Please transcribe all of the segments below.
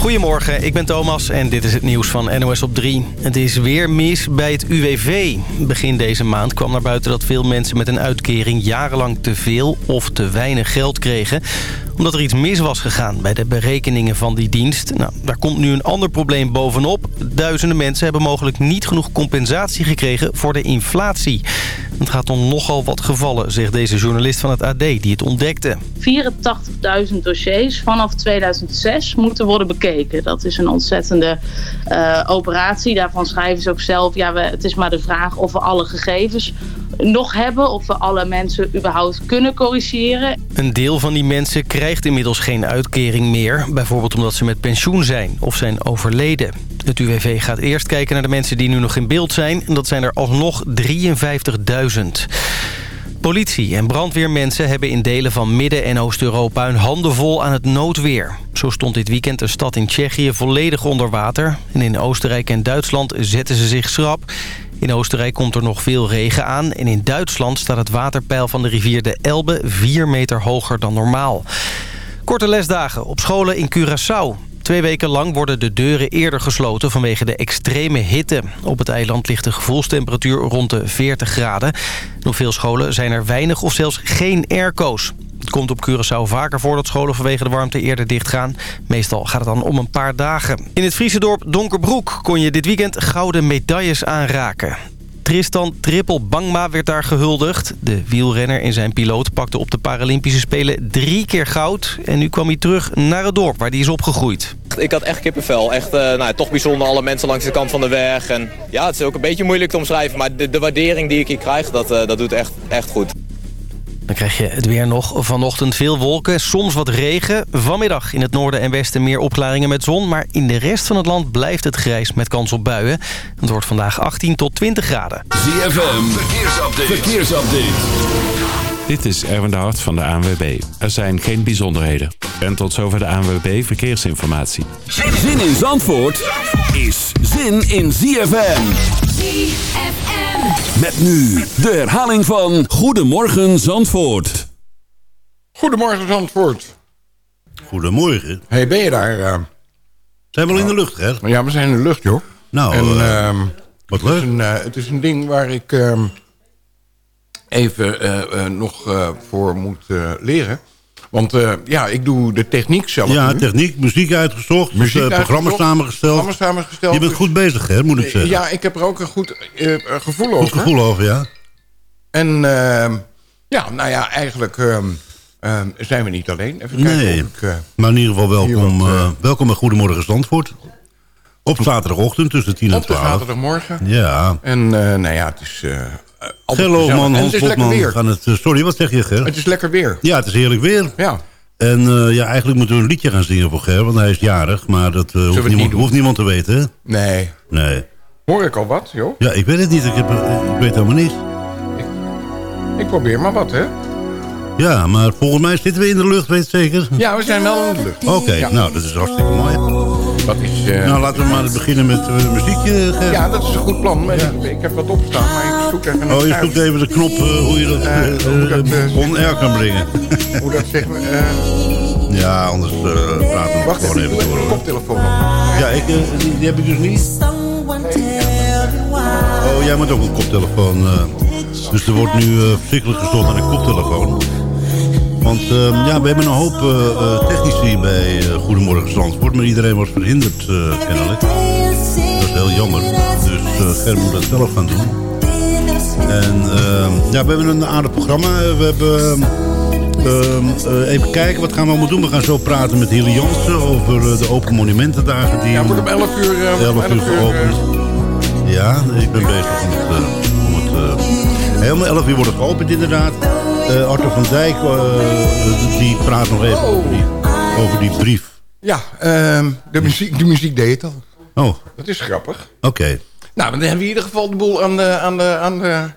Goedemorgen, ik ben Thomas en dit is het nieuws van NOS op 3. Het is weer mis bij het UWV. Begin deze maand kwam naar buiten dat veel mensen met een uitkering... jarenlang te veel of te weinig geld kregen omdat er iets mis was gegaan bij de berekeningen van die dienst. Nou, daar komt nu een ander probleem bovenop. Duizenden mensen hebben mogelijk niet genoeg compensatie gekregen voor de inflatie. Het gaat om nogal wat gevallen, zegt deze journalist van het AD die het ontdekte. 84.000 dossiers vanaf 2006 moeten worden bekeken. Dat is een ontzettende uh, operatie. Daarvan schrijven ze ook zelf... ja, we, het is maar de vraag of we alle gegevens nog hebben... of we alle mensen überhaupt kunnen corrigeren. Een deel van die mensen krijgt inmiddels geen uitkering meer. Bijvoorbeeld omdat ze met pensioen zijn of zijn overleden. Het UWV gaat eerst kijken naar de mensen die nu nog in beeld zijn. En dat zijn er alsnog 53.000. Politie en brandweermensen hebben in delen van Midden- en Oost-Europa... hun handen vol aan het noodweer. Zo stond dit weekend een stad in Tsjechië volledig onder water. En in Oostenrijk en Duitsland zetten ze zich schrap. In Oostenrijk komt er nog veel regen aan. En in Duitsland staat het waterpeil van de rivier de Elbe... vier meter hoger dan normaal. Korte lesdagen op scholen in Curaçao. Twee weken lang worden de deuren eerder gesloten vanwege de extreme hitte. Op het eiland ligt de gevoelstemperatuur rond de 40 graden. op veel scholen zijn er weinig of zelfs geen airco's. Het komt op Curaçao vaker voor dat scholen vanwege de warmte eerder dichtgaan. Meestal gaat het dan om een paar dagen. In het Friese dorp Donkerbroek kon je dit weekend gouden medailles aanraken. Tristan Trippel Bangma werd daar gehuldigd. De wielrenner en zijn piloot pakte op de Paralympische Spelen drie keer goud. En nu kwam hij terug naar het dorp waar hij is opgegroeid. Ik had echt kippenvel. Echt uh, nou, toch bijzonder, alle mensen langs de kant van de weg. En ja, het is ook een beetje moeilijk te omschrijven. Maar de, de waardering die ik hier krijg, dat, uh, dat doet echt, echt goed. Dan krijg je het weer nog. Vanochtend veel wolken, soms wat regen. Vanmiddag in het noorden en westen meer opklaringen met zon. Maar in de rest van het land blijft het grijs met kans op buien. Het wordt vandaag 18 tot 20 graden. ZFM, verkeersupdate. verkeersupdate. Dit is Erwin de Hart van de ANWB. Er zijn geen bijzonderheden. En tot zover de ANWB Verkeersinformatie. Zin in Zandvoort is zin in ZFM. ZFM. Met nu de herhaling van Goedemorgen Zandvoort. Goedemorgen Zandvoort. Goedemorgen. hey, ben je daar? Uh... Zijn we al in de lucht, hè? Ja, we zijn in de lucht, joh. Nou, en, uh, wat leuk. Het is, een, uh, het is een ding waar ik ehm, even eh, nog voor moet leren. Want uh, ja, ik doe de techniek zelf Ja, nu. techniek, muziek uitgezocht, muziek uh, programma's samengesteld. Programma's samengesteld. Je bent goed bezig, hè, moet ik zeggen. Ja, ik heb er ook een goed uh, gevoel over. Goed gevoel over, ja. En ehm, ja, nou ja, eigenlijk ehm, zijn we niet alleen. Even kijken nee, ik, maar in ieder geval welkom, wat, welkom bij Goedemorgen Zandvoort. Op zaterdagochtend tussen 10 en 12. Op zaterdagmorgen. Ja. En nou ja, het is... Gerloofman, Hans Potman gaan het... sorry, wat zeg je, Ger? Het is lekker weer. Ja, het is heerlijk weer. Ja. En uh, ja, eigenlijk moeten we een liedje gaan zingen voor Ger, want hij is jarig. Maar dat uh, hoeft, niemand, hoeft niemand te weten, hè? Nee. Nee. Hoor ik al wat, joh? Ja, ik weet het niet. Ik, heb, ik weet helemaal niet. Ik, ik probeer maar wat, hè? Ja, maar volgens mij zitten we in de lucht, weet je zeker? Ja, we zijn wel in de lucht. Oké, okay, ja. nou, dat is hartstikke mooi. Is, uh... Nou, laten we maar beginnen met uh, muziekje. Ger. Ja, dat is een goed plan. Ja. Ik, ik, heb wat opstaan, maar ik zoek even... Oh, je zoekt even de knop uh, hoe je dat, uh, on-air kan brengen. hoe dat zeg maar... Ja, anders praten we Wacht gewoon even, door. Wacht koptelefoon op. Ja, ik, die, heb ik dus niet. Oh, jij moet ook een koptelefoon. dus er wordt nu verschrikkelijk gestopt aan een koptelefoon. Want uh, ja, we hebben een hoop uh, technici bij uh, Goedemorgen Zandvoort. Maar iedereen was verhinderd kennelijk. Dat is heel jammer. Dus Ger moet dat zelf gaan doen. En ja, we hebben een aardig programma. We hebben... even kijken, wat gaan we allemaal doen? We gaan zo praten met Hilly Jansen over de Open Monumentendagen. Die ja, wordt om 11 uur, 11 uur geopend. Ja, ik ben bezig om het... om het helemaal 11 uur wordt het geopend inderdaad. Uh, Arthur van Dijk, uh, die praat nog even over, die, over die brief. Ja, uh, de, muziek, de muziek deed het al. Oh. Dat is grappig. Oké. Okay. Nou, dan hebben we in ieder geval de boel aan de, aan de, aan de,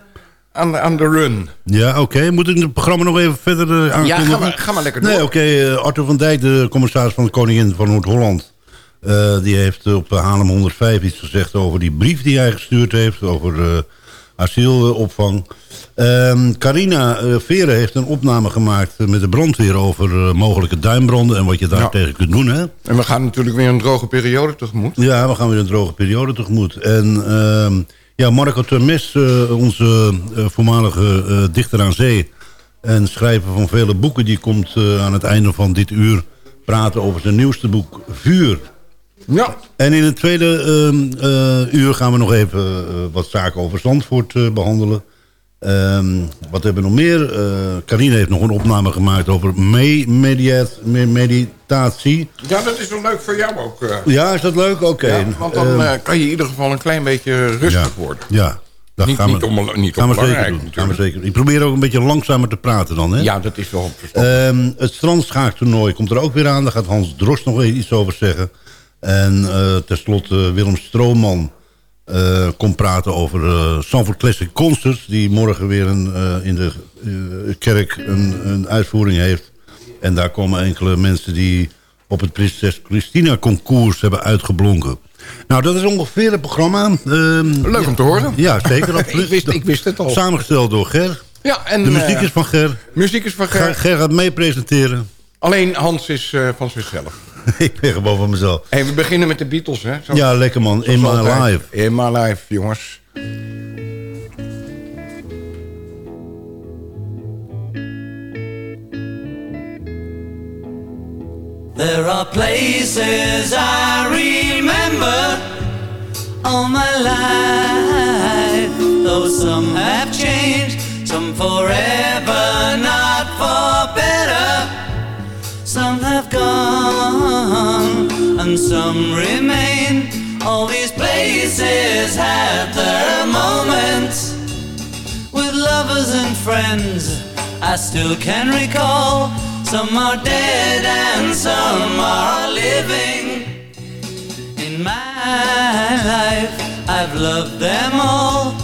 aan de, aan de run. Ja, oké. Okay. Moet ik het programma nog even verder uh, aankondigen? Ja, ga maar, ga maar lekker door. Nee, oké. Okay. Arthur van Dijk, de commissaris van de Koningin van Noord-Holland... Uh, die heeft op Haarlem 105 iets gezegd over die brief die hij gestuurd heeft... over asielopvang. Ehm, Carina eh, Veren heeft een opname gemaakt met de brandweer... over eh, mogelijke duimbranden en wat je daar Ja. tegen kunt doen. Hè? En we gaan natuurlijk weer een droge periode tegemoet. Ja, we gaan weer een droge periode tegemoet. En ehm, ja, Marco Termes, eh, onze voormalige dichter aan zee... en schrijver van vele boeken... die komt aan het einde van dit uur praten over zijn nieuwste boek Vuur. Ja, En in het tweede ehm, eh, uur gaan we nog even eh, wat zaken over Zandvoort eh, behandelen. Ehm, wat hebben we nog meer? Eh Carine heeft nog een opname gemaakt over me- mediat- me- meditatie. ja dat is wel leuk voor jou ook. Ja, is dat leuk? Oké. Ja, want dan Ehm, eh, kan je in ieder geval een klein beetje rustig worden. Ja, dat Niet- gaan we, niet onbela- niet gaan we zeker onbelangrijk doen. Gaan we zeker. Ik probeer ook een beetje langzamer te praten dan. Hè? Ja, dat is wel. Ehm, het strandschaaktoernooi komt er ook weer aan. Daar gaat Hans Drost nog iets over zeggen. En eh tenslotte Willem Strooman eh, komt praten over eh Sanford Classic Concerts... die morgen weer een, in de kerk een, een uitvoering heeft. En daar komen enkele mensen die op het Prinses Christina concours hebben uitgeblonken. Nou, dat is ongeveer het programma. Ehm, Leuk om te horen. Ja, zeker. Ik wist- ik wist het al. Samengesteld door Ger. Ja, en De muziek is van Ger. muziek is van Ger, Ger. Ger gaat mee presenteren. Alleen Hans is van zichzelf. ik ben gewoon van mezelf. Hey, we beginnen met de Beatles, hè? Zo- Ja, lekker man. In my altijd. life. In my life, jongens. There are places I remember all my life, though some have changed, some forever, not for better. Have gone and some remain. All these places had their moments with lovers and friends I still can recall. Some are dead and some are living. In my life, I've loved them all.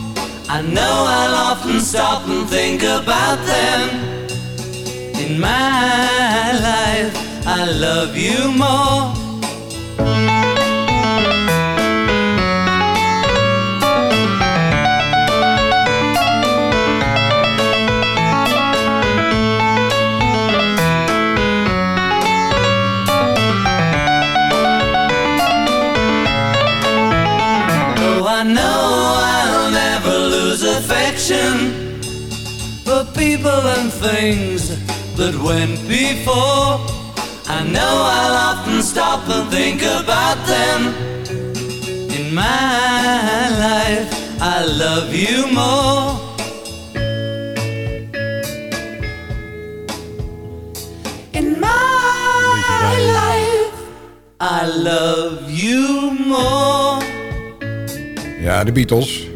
I know I'll often stop and think about them. In my life, I love you more. Things that went before. I know I'll often stop and think about them. In my life, I love you more. In my life, I love you more. Ja, de Beatles.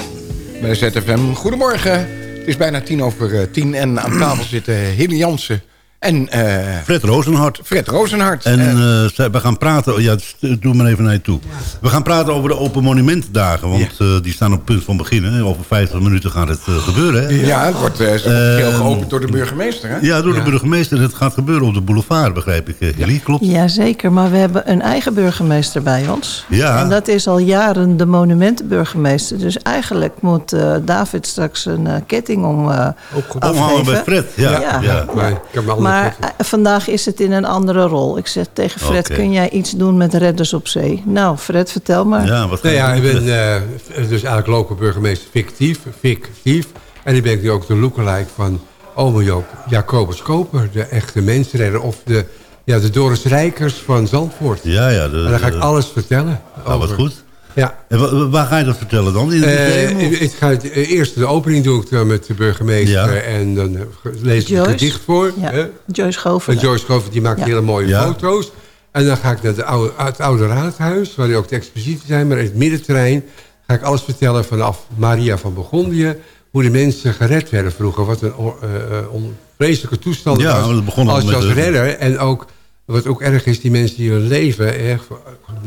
Bij ZFM. Goedemorgen. Het is bijna tien over eh, tien. En aan tafel zitten Hilly Jansen en eh, Fred Rozenhart. Fred Rozenhart. En Eh, eh, we gaan praten... Ja, st- doe maar even naar je toe. We gaan praten over de Open Monumentendagen. Want eh, die staan op het punt van beginnen. Over 50 minuten gaat het eh, gebeuren. Hè? ja, het wordt eh, officieel Ehm, geopend door de burgemeester. Hè? Ja, door de burgemeester. Het gaat gebeuren op de boulevard, begrijp ik. eh, Hilly, klopt? Jazeker, maar we hebben een eigen burgemeester bij ons. Ja. En dat is al jaren de monumentenburgemeester. Dus eigenlijk moet eh, David straks een eh, ketting om eh Omhangen afgeven. bij Fred. Ja, ja. Ja. Maar ik Maar eh, vandaag is het in een andere rol. Ik zeg tegen Fred, kun jij iets doen met Redders op Zee? Nou, Fred, vertel maar. Ja, wat ga Nou je ja, ik doen? ben eh, dus eigenlijk local burgemeester fictief, fictief. En ik ben nu ook de lookalike van Ome Joop Jacobus Koper. De echte mensenredder of de, ja, de Doris Rijkers van Zandvoort. Ja, ja. De, En dan ga ik alles vertellen. nou, wat over- goed. Ja. En wa- waar ga je dat vertellen dan? In het Eh, museum? of? ik ga het, eh, eerst de opening doe ik dan met de burgemeester. Ja. En dan eh, lees ik een Joyce. gedicht voor. Ja, hè. Joyce Gover. En Joyce Schoven die maakt Ja. hele mooie Ja. foto's. En dan ga ik naar de oude, het oude raadhuis, waar ook de exposities zijn. Maar in het middenterrein, ga ik alles vertellen vanaf Maria van Burgondië. Hoe de mensen gered werden vroeger. Wat een uh, vreselijke toestand Ja, was. begon al als als de- redder. En ook, wat ook erg is, die mensen die hun leven... Erg,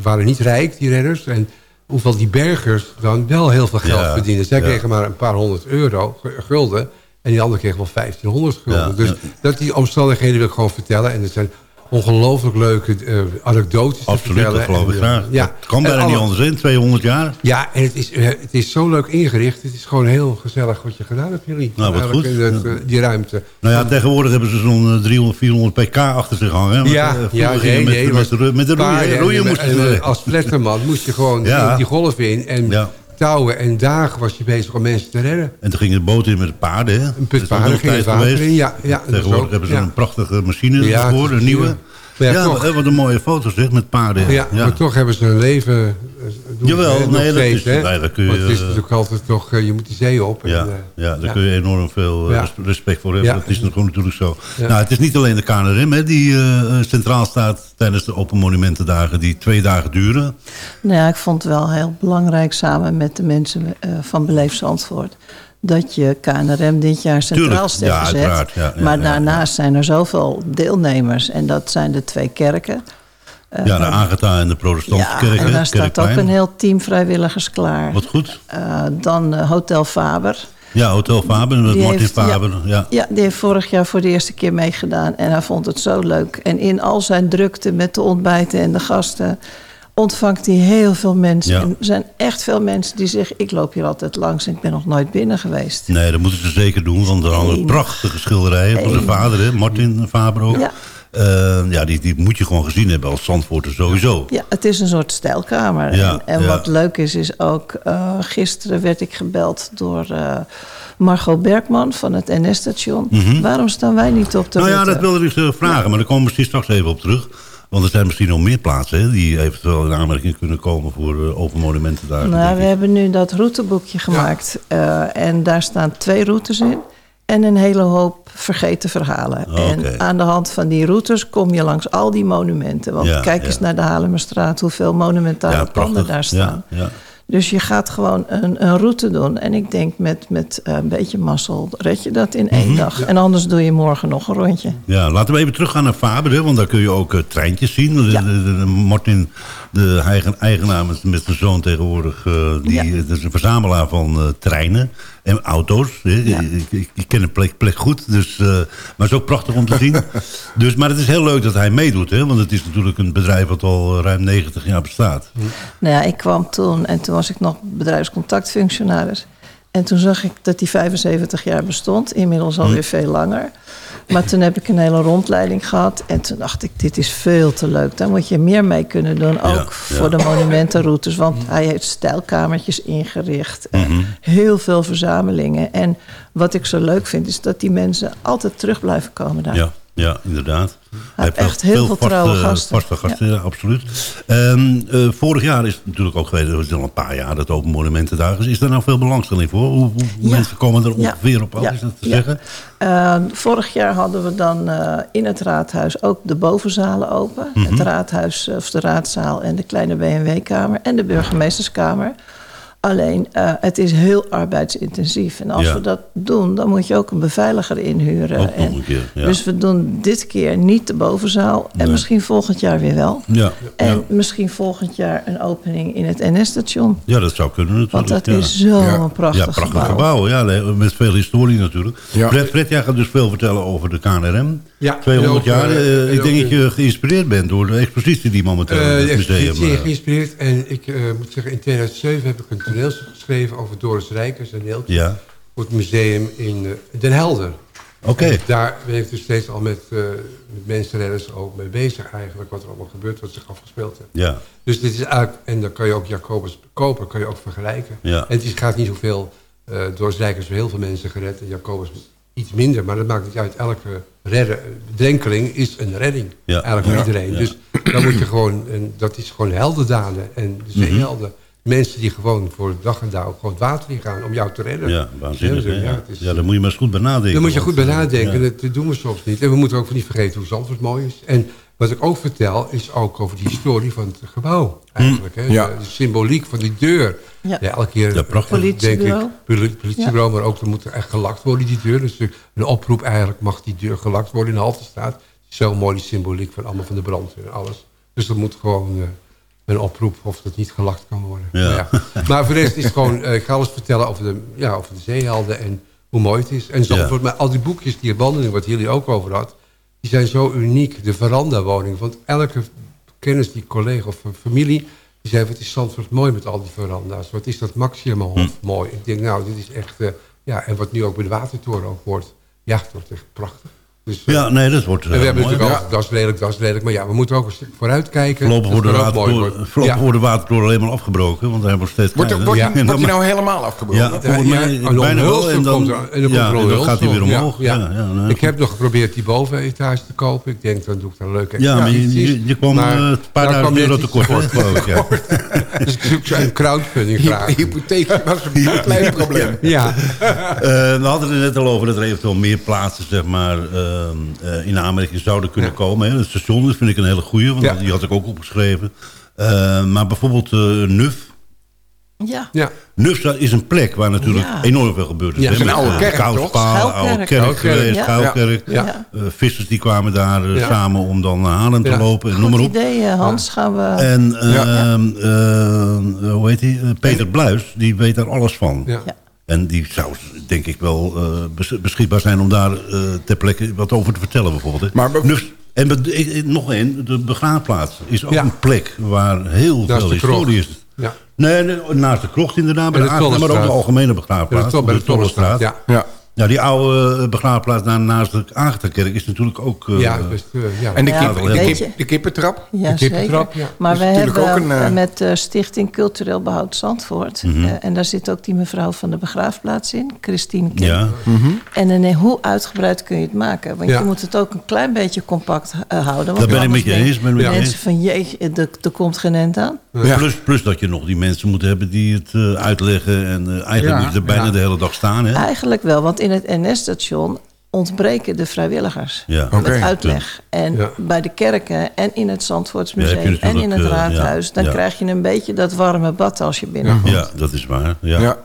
waren niet rijk, die redders. En hoeveel die bergers dan wel heel veel geld Ja, verdienen. Zij ja. kregen maar een paar honderd euro, gu- gulden. En die anderen kregen wel 1500 gulden. Ja, dus dat die omstandigheden wil ik gewoon vertellen. En er zijn ongelooflijk leuke eh, anekdotes te Absoluut, vertellen. dat geloof ik eh, graag. Ja. Het kan bijna niet anders in, 200 jaar. Ja, en het is, eh, het is zo leuk ingericht. Het is gewoon heel gezellig wat je gedaan hebt, jullie. Nou, wat goed. het, die ruimte. Nou ja, tegenwoordig hebben ze zo'n eh, 300, 400 pk achter zich hangen. hè. Want, Ja, ja, nee, met, nee. met, was de met de roeien, paarden roeien en- moest je Als fletterman moest je gewoon die, golf in. En Ja. Touwen en dagen was je bezig om mensen te redden. En toen ging de boot in met de paarden. Hè? Een put paarden ging het water in. Ja, Tegenwoordig hebben ze ja. een prachtige machine Ja, ervoor, een nieuwe. Ja. Maar ja, Ja, toch- wat een mooie foto zeg, met paarden. Ja, maar toch hebben ze hun leven eh, doen Jawel, nog nee, dat steeds, is- nee, kun je, Want het is eh, natuurlijk altijd toch, eh, je moet die zee op. En, Ja, eh, ja, daar ja. kun je enorm veel respect voor hebben. Ja. Dat is natuurlijk zo. Ja. Nou, het is niet alleen de KNRM hè, die eh, centraal staat tijdens de Open Monumentendagen... die twee dagen duren. Nou ja, ik vond het wel heel belangrijk samen met de mensen eh, van Beleef Zandvoort... dat je KNRM dit jaar centraal Tuurlijk, stelt ja, gezet. uiteraard, ja, ja, maar daarnaast zijn er zoveel deelnemers. En dat zijn de twee kerken. Eh, ja, de Agatha en de protestantse ja, kerk. en daar staat ook een heel team vrijwilligers klaar. Wat goed. Eh, dan eh, Hotel Faber. Ja, Hotel Faber met Die Martin heeft- ja. Faber. Ja. Ja, die heeft vorig jaar voor de eerste keer meegedaan. En hij vond het zo leuk. En in al zijn drukte met de ontbijten en de gasten... ontvangt hij heel veel mensen. Ja. En er zijn echt veel mensen die zeggen... ik loop hier altijd langs en ik ben nog nooit binnen geweest. Nee, dat moeten ze zeker doen. Want er hangen prachtige schilderijen van zijn vader, hè, Martin Faber ook. Ja. Eh, ja, die, die moet je gewoon gezien hebben als Zandvoorter sowieso. Ja, het is een soort stijlkamer. Ja, en en ja. wat leuk is, is ook... eh, gisteren werd ik gebeld door eh, Margot Bergman van het NS-station. Mhm. Waarom staan wij niet op de Nou ja, dat wilde ik ze vragen, maar daar komen we straks even op terug. Want er zijn misschien nog meer plaatsen hè, die eventueel in aanmerking kunnen komen voor uh, open monumenten daar. Nou, we hebben nu dat routeboekje gemaakt. eh, en daar staan twee routes in. En een hele hoop vergeten verhalen. Oké. En aan de hand van die routes kom je langs al die monumenten. Want Ja, kijk ja. eens naar de Halemerstraat, hoeveel monumentale ja, panden daar staan. Ja, ja. Dus je gaat gewoon een, een route doen. En ik denk met, met eh, een beetje mazzel red je dat in één Mhm. dag. En anders doe je morgen nog een rondje. Ja, laten we even teruggaan naar Faber, hè, want daar kun je ook eh, treintjes zien. Ja. Martin, de eigen, eigenaar met, met zijn zoon tegenwoordig, eh, die Ja. het is een verzamelaar van eh, treinen en auto's. Ja. Ik, ik, ik ken de plek, plek goed, dus, eh, maar het is ook prachtig om te zien. dus, maar het is heel leuk dat hij meedoet, hè, want het is natuurlijk een bedrijf wat al ruim 90 jaar bestaat. Nou ja, ik kwam toen en toen was ik nog bedrijfscontactfunctionaris. En toen zag ik dat die 75 jaar bestond, inmiddels alweer veel langer. Maar toen heb ik een hele rondleiding gehad. En toen dacht ik, dit is veel te leuk. Daar moet je meer mee kunnen doen, ook Ja, voor ja. de monumentenroutes. Want hij heeft stijlkamertjes ingericht. en Mhm. Heel veel verzamelingen. En wat ik zo leuk vind, is dat die mensen altijd terug blijven komen daar. Ja, ja inderdaad. Hij heeft echt heel veel trouwe gasten. Vaste gasten, ja. absoluut. Ehm, eh, vorig jaar is het natuurlijk ook geweest, dat is al een paar jaar dat Open Monumentendagen is. Is daar nou veel belangstelling voor? Hoe, hoe Ja. mensen komen er ongeveer op af, is dat te zeggen? Uh, vorig jaar hadden we dan uh, in het raadhuis ook de bovenzalen open. Mhm. Het raadhuis of de raadzaal en de kleine BMW-kamer en de burgemeesterskamer. Alleen, uh, het is heel arbeidsintensief. En als Ja. we dat doen, dan moet je ook een beveiliger inhuren. Ook nog En een keer, ja. Dus we doen dit keer niet de bovenzaal. En Nee. misschien volgend jaar weer wel. Ja, En ja. misschien volgend jaar een opening in het NS-station. ja, dat zou kunnen natuurlijk. Want dat ja. is zo'n Ja. prachtig, ja, prachtig gebouw. gebouw. Ja, met veel historie natuurlijk. Ja. Fred, Fred, jij gaat dus veel vertellen over de KNRM. Ja, 200 en ook, jaar. eh, Eh, ik denk dat je geïnspireerd bent door de expositie die momenteel in Eh, het museum... expositie eh, geïnspireerd. En ik eh, moet zeggen, in 2007 heb ik een toneelstuk geschreven over Doris Rijkers en Neeltje. Ja, Voor het museum in eh, Den Helder. oké. Daar ben ik dus steeds al met, eh met mensenredders ook mee bezig eigenlijk. Wat er allemaal gebeurt, wat zich afgespeeld heeft. Ja, Dus dit is eigenlijk, en dan kan je ook Jacobus Koper kan je ook vergelijken. Ja. En het is, gaat niet zoveel, uh, Doris Rijkers heeft heel veel mensen gered en Jacobus iets minder. Maar dat maakt niet uit, elke redder, drenkeling is een redding. Ja. Eigenlijk voor Ja. iedereen. Dus dan moet je gewoon, en dat is gewoon heldendaden. En Mhm. zeehelden, mensen die gewoon voor dag en dag gewoon het water in gaan om jou te redden. ja waanzinnig. Ja, Ja, het is- ja, daar moet je maar eens goed bij nadenken. daar moet je goed bij eh, nadenken. ja. Dat doen we soms niet. En we moeten ook niet vergeten hoe Zandvoort mooi is. En Wat ik ook vertel is ook over de historie van het gebouw. Eigenlijk, hè? Ja. De, symboliek van die deur. Ja. Ja, elke keer Ja, prachtig. denk ik, Politiebureau. poli- politiebureau, maar ook er moet er echt gelakt worden, die deur. Dus een oproep eigenlijk mag die deur gelakt worden in de Haltestraat. Zo mooi die symboliek van allemaal van de brandweer en alles. Dus dat moet gewoon een oproep of dat niet gelakt kan worden. Ja. Ja. Maar voor de rest is het gewoon, eh, ik ga alles vertellen over de, ja, over de zeehelden en hoe mooi het is. En zo, Ja. maar al die boekjes, die wandeling, wat jullie ook over had, die zijn zo uniek. De verandawoning, want elke kennis, die collega of familie, die zei, wat is Zandvoort mooi met al die veranda's. Wat is dat Maximahof Hm. mooi. Ik denk, nou, dit is echt, eh, ja, en wat nu ook bij de Watertoren ook wordt. Ja, het wordt echt prachtig. Dus, eh, Ja, nee, dat wordt en we eh, hebben mooi. natuurlijk ook, dat is redelijk, dat is redelijk. Maar ja, we moeten ook een stuk vooruit kijken. Voorlopig wordt de watertoren, watertoren alleen maar afgebroken, want hij wordt steeds Wordt, kleiner. wordt, Ja. die, wordt die maar- nou helemaal afgebroken? Ja, volgens mij bijna wel. En dan, er- dan ja, komt er en dan gaat hij weer omhoog. Ja, Ja, ja. ja, nee. Ik heb nog geprobeerd die bovenetage te kopen. Ik denk, dan doe ik daar een leuke Ja, maar je, exposities. je, je kwam Maar eh, een paar daar duizend euro tekort. Dus ik zoek zo'n crowdfunding graag. hypotheek was een klein probleem. Ja, Eh, we hadden het net al over dat er eventueel meer plaatsen zeg maar, eh, in aanmerking zouden kunnen Ja. komen. Hè. Het station dat vind ik een hele goeie, want Ja. die had ik ook opgeschreven. Eh, maar bijvoorbeeld eh Nuf. Ja, ja. Nuf is een plek waar natuurlijk Ja. enorm veel gebeurd is. Ja, het is een oude eh, kerk, toch? Kouspalen, oude kerk geweest, ja. Eh, vissers die kwamen daar eh, Ja. samen om dan naar Haarlem te Ja. lopen. En noem maar op. idee eh, Hans. Gaan we... En ehm, eh, hoe heet hij? Peter Bluis, die weet daar alles van. Ja. Ja. En die zou, denk ik, wel eh, bes- beschikbaar zijn om daar eh, ter plekke wat over te vertellen bijvoorbeeld. hè. Maar en nog één, de begraafplaats is ook Ja. een plek waar heel Naast veel de historie is. Ja. Nee, naast de krocht inderdaad, bij de de maar ook de algemene Ja, begraafplaats. bij op de Tollestraat. Ja, Ja. Ja, die oude eh, begraafplaats daar naast de Agatha-kerk is natuurlijk ook... eh, ja, best, eh, ja. En de, Ja, kip, de, kip, je. de kippentrap? Ja, de kippentrap, zeker. ja. Maar we hebben ook een, eh, met de Stichting Cultureel Behoud Zandvoort... Mhm. eh, en daar zit ook die mevrouw van de begraafplaats in, Christine Kim. ja, En dan, eh, hoe uitgebreid kun je het maken? Want Ja. je moet het ook een klein beetje compact eh, houden. Want Daar ben ik met je eens, ben je Mensen van, jeetje, er, er komt geen end aan. Ja. Plus, plus dat je nog die mensen moet hebben die het eh, uitleggen. En eh, eigenlijk Ja, moet je er bijna ja. de hele dag staan. Hè? Eigenlijk wel, want in het NS-station ontbreken de vrijwilligers. Ja. Oké. Met uitleg. En Ja. bij de kerken en in het Zandvoortsmuseum en in het eh, raadhuis... ja, dan ja. krijg je een beetje dat warme bad als je binnenkomt. Ja, dat is waar. Ja. Ja.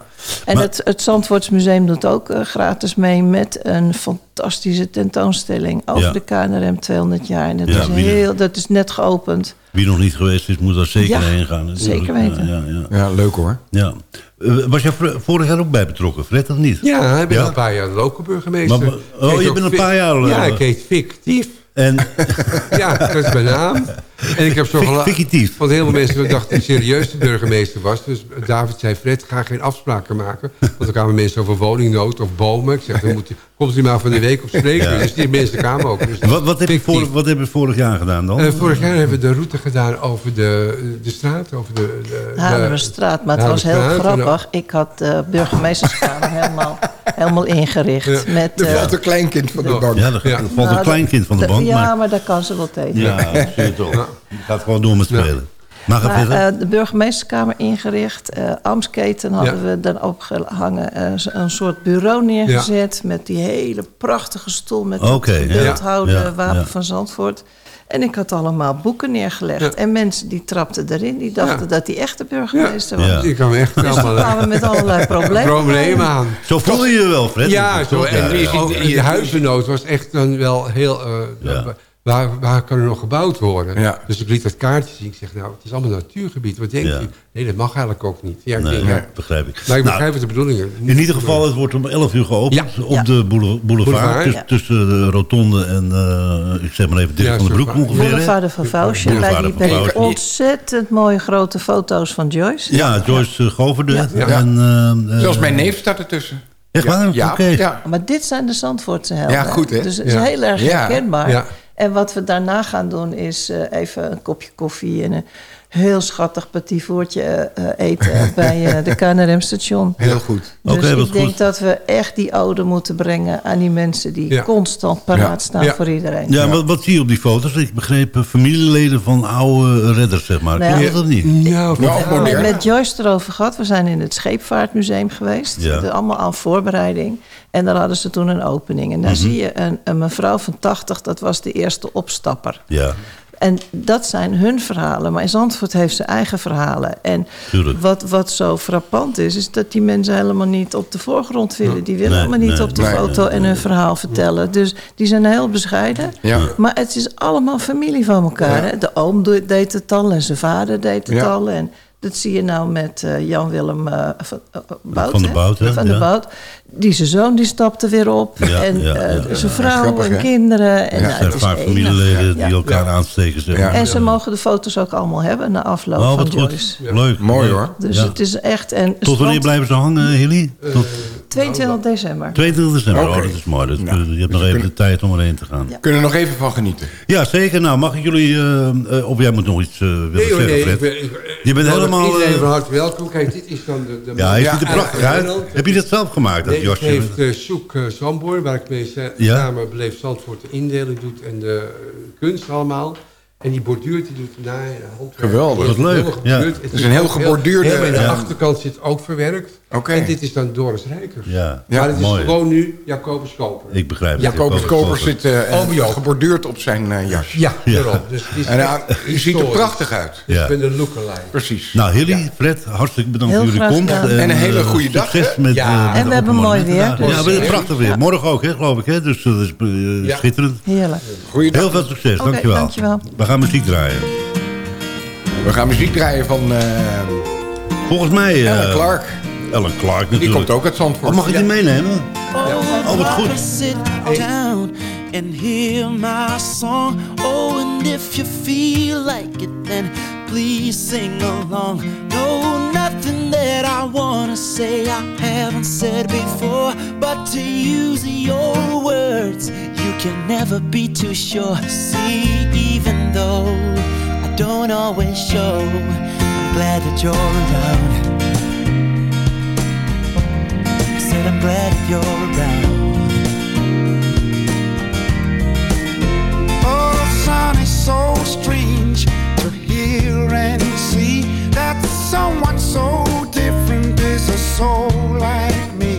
En Maar- het, het Zandvoortsmuseum doet ook gratis mee met een fantastische tentoonstelling over Ja. de KNRM 200 jaar. En dat, Ja, is heel, dat is net geopend. Wie nog niet geweest is, moet daar zeker Ja, heen gaan. natuurlijk. zeker weten. Ja, ja, ja. ja, leuk hoor. Ja. Eh, was jij vor- vorig jaar ook bij betrokken, Fred, of niet? Ja, ik ben een paar jaar lokale burgemeester. Maar- oh, je bent een paar jaar, eh, Ja, ik heet fictief. En Ja, dat is mijn naam. En ik heb zo Fic- gela- fictief. Want heel veel mensen dachten dat ik serieus de burgemeester was. Dus David zei, Fred, ga geen afspraken maken. Want dan kwamen mensen over woningnood of bomen. Ik zeg, dan moet je, komt u maar van de week op spreken. Ja. Dus die mensen kwamen ook. Dus wat, wat, heb je vorig, wat heb je vorig jaar gedaan dan? Eh, vorig jaar hebben we de route gedaan over de, de straat. Over de, de, de Haarlemmerstraat. Maar het was heel grappig. Ik had de burgemeesterskamer helemaal, helemaal ingericht. Met, Er eh, valt een kleinkind van de bank. ja, er valt nou, een kleinkind van de Ja, maar... maar daar kan ze wel tegen. Ja, zie het toch. Je gaat gewoon door met spelen. Maar Maar eh, de burgemeesterkamer ingericht. eh Amsketen hadden we dan opgehangen. eh, een soort bureau neergezet. Met die hele prachtige stoel. Met Oké, het ja. beeldhouden Ja, wapen van Zandvoort. En ik had allemaal boeken neergelegd. Ja. En mensen die trapten erin. Die dachten Ja. dat hij echt de burgemeester Ja. was. Ja. Die kwamen echt Dus we allemaal kwamen met allerlei problemen. problemen aan. Zo voelde je je wel, Fred. Ja, zo, en ja, ja. ook de huizennood was echt dan wel heel... eh, Ja. Waar, waar kan er nog gebouwd worden? Ja. Dus ik liet dat kaartje zien. Ik zeg, nou, het is allemaal natuurgebied. Wat denk Ja. je? Nee, dat mag eigenlijk ook niet. Ja, ik Nee, denk, ja. begrijp ik. Maar ik Nou, begrijp wat de bedoeling is. in ieder geval, het wordt om 11 uur geopend Ja. op Ja. de boule- boulevard. Boulevard, tuss- ja. Tussen de Rotonde en, eh, ik zeg maar even, Dirk Ja, van den zo Broek ongeveer. Boulevard de Vervausje. Bij Boulevard die, de bij die Vervausje. ontzettend mooie grote foto's van Joyce. Ja, Joyce uh, Goverde. Ja. Ja. En, eh, eh, Zelfs mijn neef staat ertussen. Echt waar? Ja, Oké. ja. Maar dit zijn de Zandvoortse helden. Ja, goed, hè? Dus het is Ja. heel erg Ja. herkenbaar. En wat we daarna gaan doen is eh, even een kopje koffie... en een heel schattig petit voertje eh, eh, eten bij eh, de KNRM-station. Heel goed. Dus ik denk goed. dat we echt die ode moeten brengen aan die mensen... die Ja. constant paraat Ja. staan Ja. voor iedereen. Ja, Wat, wat zie je op die foto's? Ik begreep familieleden van oude redders, zeg maar. Nou, dat niet? Ja, of- Ja, met, Joyce erover gehad. We zijn in het Scheepvaartmuseum geweest. Allemaal aan voorbereiding. En daar hadden ze toen een opening. En daar Mhm. zie je een, een mevrouw van 80, dat was de eerste opstapper. Ja. En dat zijn hun verhalen. Maar in Zandvoort heeft ze eigen verhalen. En Tuurlijk. wat, wat zo frappant is, is dat die mensen helemaal niet op de voorgrond willen. Die willen Nee, helemaal niet nee. op de Nee. foto en hun verhaal vertellen. Dus die zijn heel bescheiden. Ja. Maar het is allemaal familie van elkaar. Ja. Hè? De oom deed het al en zijn vader deed het Ja. al. En dat zie je nou met eh, Jan-Willem eh, van, eh, Bout, Van de? Bout, hè? Van de Ja. Bout. Die zijn zoon die stapte weer op. Ja, en ja, eh, zijn vrouw Grappig, en hè? kinderen. En, Ja. nou, Er zijn het is vaak enig. familieleden Ja. die elkaar aansteken, zeg maar. En ze mogen de foto's ook allemaal hebben na afloop Oh, van wat Joyce. goed. Leuk. Mooi hoor. Dus Ja. het is echt... En Tot wanneer blijven ze hangen, Hilly? Tot 22 december. 22 december. Oh, dat is mooi. Dat, Nou, je hebt dus nog even de tijd om erheen te gaan. Ja. Kunnen er nog even van genieten. Ja, zeker. Nou, mag ik jullie... eh, eh, of jij moet nog iets eh, willen Nee zeggen, nee. Fred? ik ben- ik- Je bent helemaal, Iedereen van harte welkom. Kijk, dit is dan de... de Ja, hij ziet er prachtig uit. Heb je dat zelf gemaakt, dat Nee, dat jasje? heeft uh, Soek uh, Zandboor, waar ik mee samen beleefd Zandvoort de indeling doet en de kunst allemaal. En die borduurt, die doet na handwerk. Geweldig. Wat leuk, ja. geborduurd. Het is een heel geborduurde- Helemaal in de Ja. achterkant zit ook verwerkt. Oké. En dit is dan Doris Rijkers. Ja, Ja, maar het is mooi. gewoon nu Jacobus Koper. Ik begrijp het. Jacobus Koper zit eh, Oh, Joop. geborduurd op zijn eh, jas. Ja, Ja. daarom. Dus het is En uh, je ziet er prachtig uit. Dus Ja. ik ben de lookalike. Precies. Nou, Hilly, Fred, hartstikke bedankt voor jullie komst. gedaan. En een hele eh, goede dag, met, Ja. eh, met En we hebben mooi weer, Ja, we hebben prachtig weer. Morgen ook, hè, geloof ik. Hè? Dus dat is eh, Ja. schitterend. Heerlijk. Goeiedag. Heel veel succes, Oké, dankjewel. dankjewel. We gaan muziek draaien. We gaan muziek draaien van eh Volgens mij... eh, Ellen Clark. Clark Die natuurlijk. komt ook uit Zandvoort. Oh, mag ik die meenemen? Oh, wat goed. Sit down and hear my song. Oh, and if you feel like it, then please sing along. No, nothing that I wanna say I haven't said before. But to use your words, you can never be too sure. See, even though I don't always show, I'm glad that you're around. Said I'm glad you're around. Oh, son, it's so strange to hear and see that someone so different is a soul like me.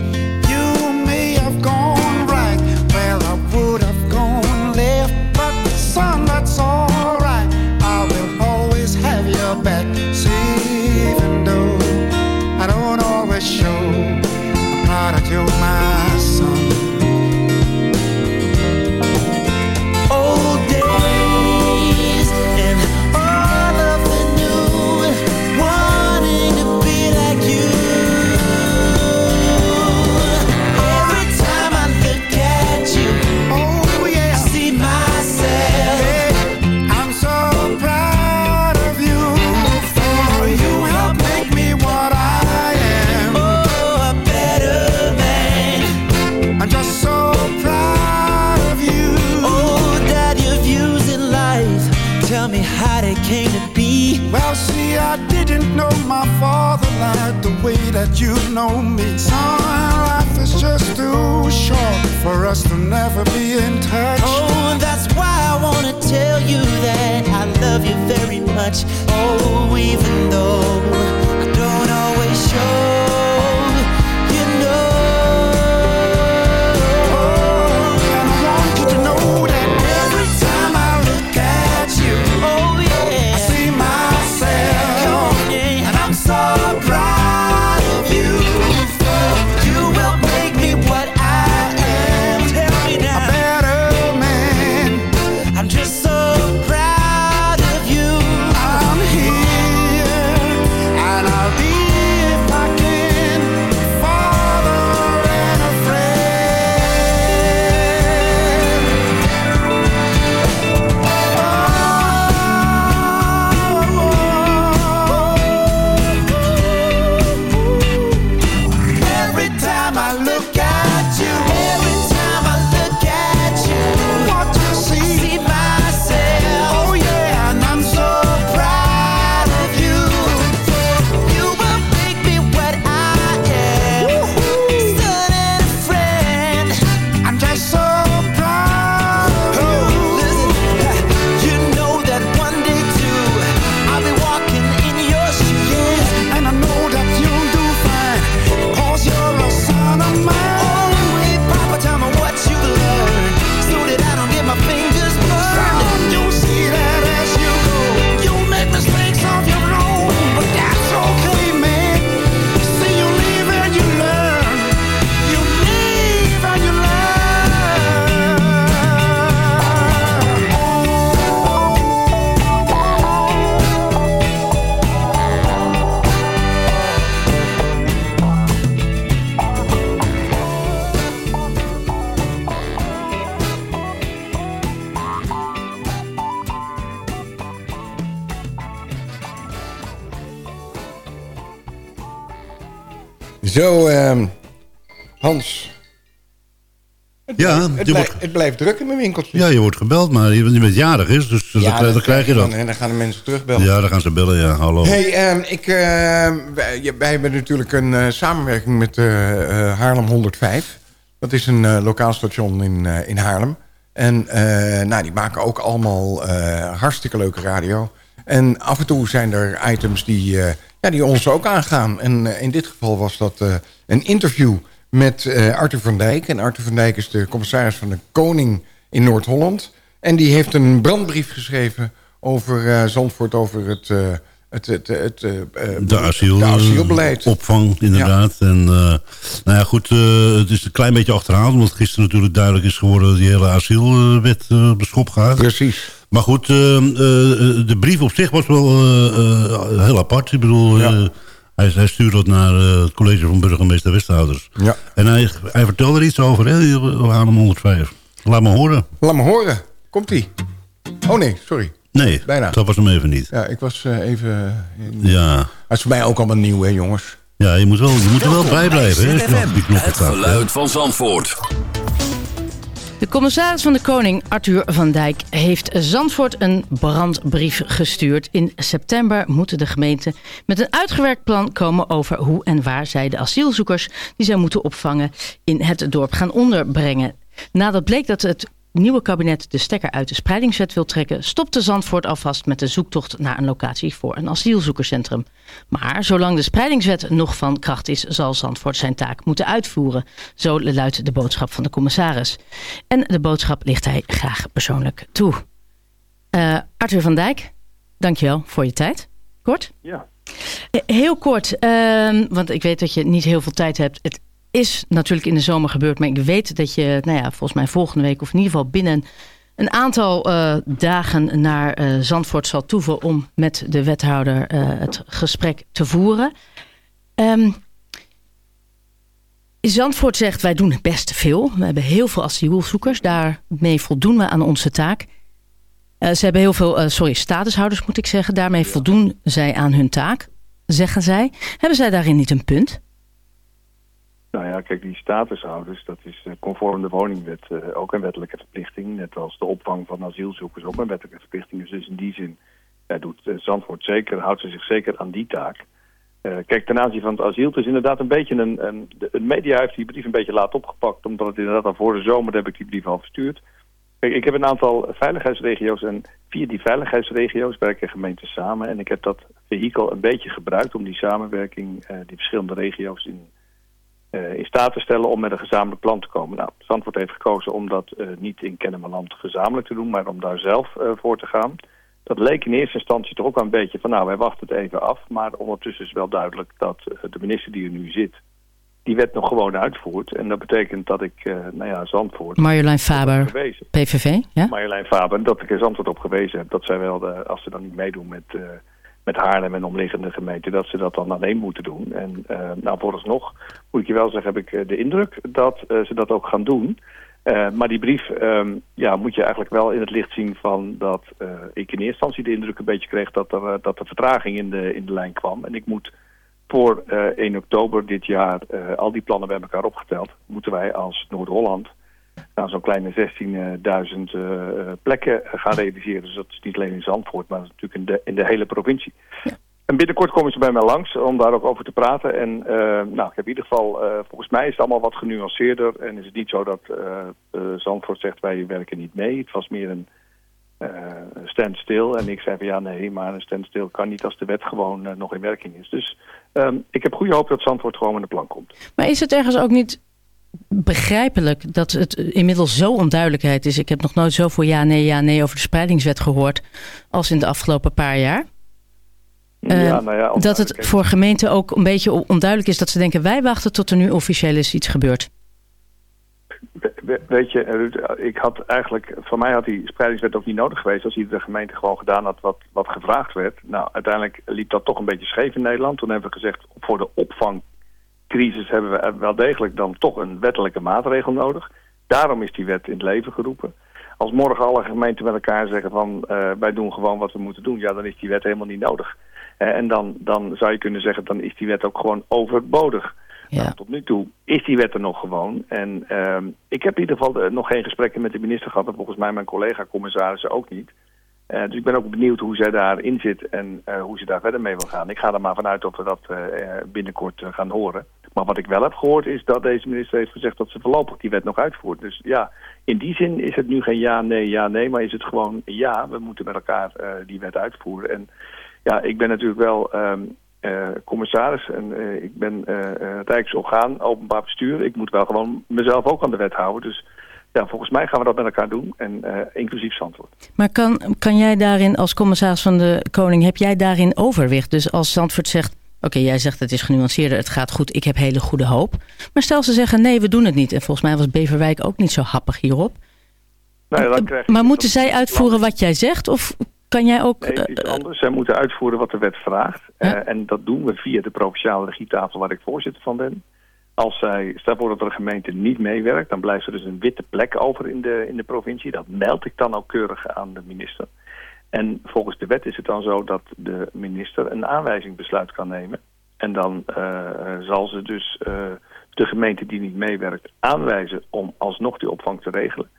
Zo, ehm, Hans. Het Ja, blijft, het, blijft, wordt- het blijft druk in mijn winkeltje. Ja, je wordt gebeld, maar je, bent jarig is, dus Ja, dat, dan krijg je dat. En dan gaan de mensen terugbellen. Ja, dan gaan ze bellen, ja. Hallo. Hey, ehm, ik, ehm, wij, wij hebben natuurlijk een eh, samenwerking met eh, eh, Haarlem 105. Dat is een lokaal station in, in Haarlem. En nou, die maken ook allemaal hartstikke leuke radio. En af en toe zijn er items die, ja, die ons ook aangaan. En eh, in dit geval was dat eh, een interview met eh, Arthur van Dijk. En Arthur van Dijk is de commissaris van de Koning in Noord-Holland. En die heeft een brandbrief geschreven over Zandvoort, over het... het, het, het, De, asiel, de asielbeleid. opvang, inderdaad. En, nou ja, goed, het is een klein beetje achterhaald... omdat gisteren natuurlijk duidelijk is geworden... dat die hele asielwet eh, op de schop gaat. Precies. Maar goed, eh, eh, de brief op zich was wel eh, eh, heel apart. Ik bedoel, eh, hij, hij stuurde dat naar eh, het college van burgemeester Westhouders. Ja. En hij, hij vertelde er iets over, hè, Haarlem 105. Laat me horen. Laat me horen. Komt-ie. Oh nee, sorry. Nee, Bijna. dat was hem even niet. Ja, ik was eh, even... in- Ja. Het is voor mij ook allemaal nieuw, hè, jongens. Ja, je moet, wel, je moet er wel bij blijven. Hè, die het geluid van Zandvoort. De commissaris van de Koning, Arthur van Dijk, heeft Zandvoort een brandbrief gestuurd. In september moeten de gemeenten met een uitgewerkt plan komen over hoe en waar zij de asielzoekers die zij moeten opvangen in het dorp gaan onderbrengen. Nadat bleek dat het nieuwe kabinet de stekker uit de spreidingswet wil trekken, stopte Zandvoort alvast met de zoektocht naar een locatie voor een asielzoekerscentrum. Maar zolang de spreidingswet nog van kracht is, zal Zandvoort zijn taak moeten uitvoeren. Zo luidt de boodschap van de commissaris. En de boodschap ligt hij graag persoonlijk toe. Eh, Arthur van Dijk, dankjewel voor je tijd. Kort? Ja. Eh, Heel kort, ehm, want ik weet dat je niet heel veel tijd hebt. Het is natuurlijk in de zomer gebeurd, maar ik weet dat je, nou ja, volgens mij volgende week of in ieder geval binnen een aantal eh, dagen naar eh, Zandvoort zal toeven om met de wethouder eh, het gesprek te voeren. Ehm, Zandvoort zegt wij doen best veel. We hebben heel veel asielzoekers. Daarmee voldoen we aan onze taak. Ze hebben heel veel, sorry, statushouders moet ik zeggen. Daarmee voldoen zij aan hun taak, zeggen zij. Hebben zij daarin niet een punt? Nou ja, kijk, die statushouders, dat is conform de woningwet eh, ook een wettelijke verplichting. Net als de opvang van asielzoekers ook een wettelijke verplichting. Dus in die zin doet eh, Zandvoort zeker, houdt ze zich zeker aan die taak. Eh, kijk, ten aanzien van het asiel, het is inderdaad een beetje een... een de, media heeft die brief een beetje laat opgepakt, omdat het inderdaad al voor de zomer heb ik die brief al verstuurd. Kijk, ik heb een aantal veiligheidsregio's en via die veiligheidsregio's werken gemeenten samen. En ik heb dat vehikel een beetje gebruikt om die samenwerking, die verschillende regio's in in staat te stellen om met een gezamenlijk plan te komen. Nou, Zandvoort heeft gekozen om dat eh, niet in Kennemerland gezamenlijk te doen, maar om daar zelf eh, voor te gaan. Dat leek in eerste instantie toch ook wel een beetje van, nou, wij wachten het even af. Maar ondertussen is wel duidelijk dat eh, de minister die er nu zit, die wet nog gewoon uitvoert. En dat betekent dat ik, eh, nou ja, Zandvoort... Marjolein Faber. PVV, ja? Marjolein Faber, dat ik er Zandvoort op gewezen heb. Dat zij wel, de, als ze dan niet meedoen met, eh, met Haarlem en omliggende gemeenten, dat ze dat dan alleen moeten doen. En eh, nou, vooralsnog moet ik je wel zeggen, heb ik eh, de indruk dat eh, ze dat ook gaan doen. Maar die brief ehm, ja, moet je eigenlijk wel in het licht zien van dat ik in eerste instantie de indruk een beetje kreeg dat er, dat er vertraging in de, in de lijn kwam. En ik moet voor eh 1 oktober dit jaar al die plannen bij elkaar opgeteld, moeten wij als Noord-Holland nou, zo'n kleine 16.000 eh, plekken gaan realiseren. Dus dat is niet alleen in Zandvoort, maar natuurlijk in de, in de hele provincie. En binnenkort komen ze bij mij langs om daar ook over te praten. En eh, nou, ik heb in ieder geval, eh, volgens mij is het allemaal wat genuanceerder. En is het niet zo dat eh, eh, Zandvoort zegt wij werken niet mee. Het was meer een eh standstill. En ik zei van ja nee, maar een standstill kan niet als de wet gewoon eh, nog in werking is. Dus ehm, ik heb goede hoop dat Zandvoort gewoon met een plan komt. Maar is het ergens ook niet begrijpelijk dat het inmiddels zo onduidelijkheid is? Ik heb nog nooit zoveel ja, nee, ja, nee over de spreidingswet gehoord als in de afgelopen paar jaar. Eh, ja, nou ja, dat het voor gemeenten ook een beetje onduidelijk is dat ze denken wij wachten tot er nu officieel is iets gebeurd. We- Weet je, Ruud, ik had eigenlijk, voor mij had die spreidingswet ook niet nodig geweest als iedere gemeente gewoon gedaan had wat, wat gevraagd werd. Nou, uiteindelijk liep dat toch een beetje scheef in Nederland. Toen hebben we gezegd, voor de opvangcrisis hebben we wel degelijk dan toch een wettelijke maatregel nodig. Daarom is die wet in het leven geroepen. Als morgen alle gemeenten met elkaar zeggen van eh, wij doen gewoon wat we moeten doen, ja, dan is die wet helemaal niet nodig. Eh, en dan, dan zou je kunnen zeggen, dan is die wet ook gewoon overbodig. Nou, tot nu toe is die wet er nog gewoon. En ehm, ik heb in ieder geval eh, nog geen gesprekken met de minister gehad. En volgens mij mijn collega-commissarissen ook niet. Eh, dus ik ben ook benieuwd hoe zij daarin zit en eh, hoe ze daar verder mee wil gaan. Ik ga er maar vanuit dat we dat binnenkort gaan horen. Maar wat ik wel heb gehoord is dat deze minister heeft gezegd dat ze voorlopig die wet nog uitvoert. Dus ja, in die zin is het nu geen ja, nee, ja, nee. Maar is het gewoon ja, we moeten met elkaar die wet uitvoeren. En ja, ik ben natuurlijk wel ehm, commissaris en ik ben uh, Rijksorgaan, openbaar bestuur. Ik moet wel gewoon mezelf ook aan de wet houden. Dus ja, volgens mij gaan we dat met elkaar doen, en inclusief Zandvoort. Maar kan, kan jij daarin als commissaris van de Koning, heb jij daarin overwicht? Dus als Zandvoort zegt, oké, jij zegt het is genuanceerder, het gaat goed, ik heb hele goede hoop. Maar stel ze zeggen, nee, we doen het niet. En volgens mij was Beverwijk ook niet zo happig hierop. Nou ja, maar moeten zij uitvoeren wat jij zegt? Of kan jij ook... Nee, iets anders. Zij moeten uitvoeren wat de wet vraagt. Uh, en dat doen we via de provinciale regietafel waar ik voorzitter van ben. Als zij, stel voor dat een gemeente niet meewerkt, dan blijft er dus een witte plek over in de, in de provincie. Dat meld ik dan ook keurig aan de minister. En volgens de wet is het dan zo dat de minister een aanwijzingbesluit kan nemen. En dan uh, zal ze dus uh, de gemeente die niet meewerkt aanwijzen om alsnog die opvang te regelen.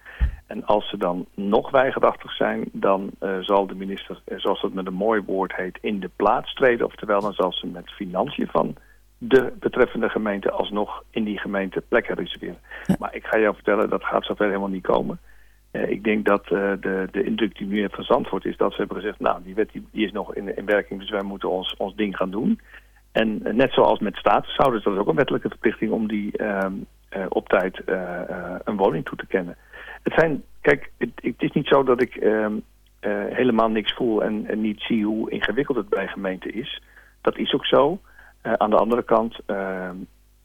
En als ze dan nog weigerachtig zijn, dan uh, zal de minister, zoals dat met een mooi woord heet, in de plaats treden. Oftewel, dan zal ze met financiën van de betreffende gemeente alsnog in die gemeente plekken reserveren. Maar ik ga jou vertellen, dat gaat zover helemaal niet komen. Uh, ik denk dat de, de indruk die nu heeft van Zandvoort is dat ze hebben gezegd... nou, die wet die, die is nog in, in werking, dus wij moeten ons, ons ding gaan doen. En net zoals met statushouders, dat is ook een wettelijke verplichting... om die ehm, op tijd een woning toe te kennen. Het zijn, kijk, het, het is niet zo dat ik uh, helemaal niks voel en, en, niet zie hoe ingewikkeld het bij gemeenten is. Dat is ook zo. Uh, aan de andere kant, ehm,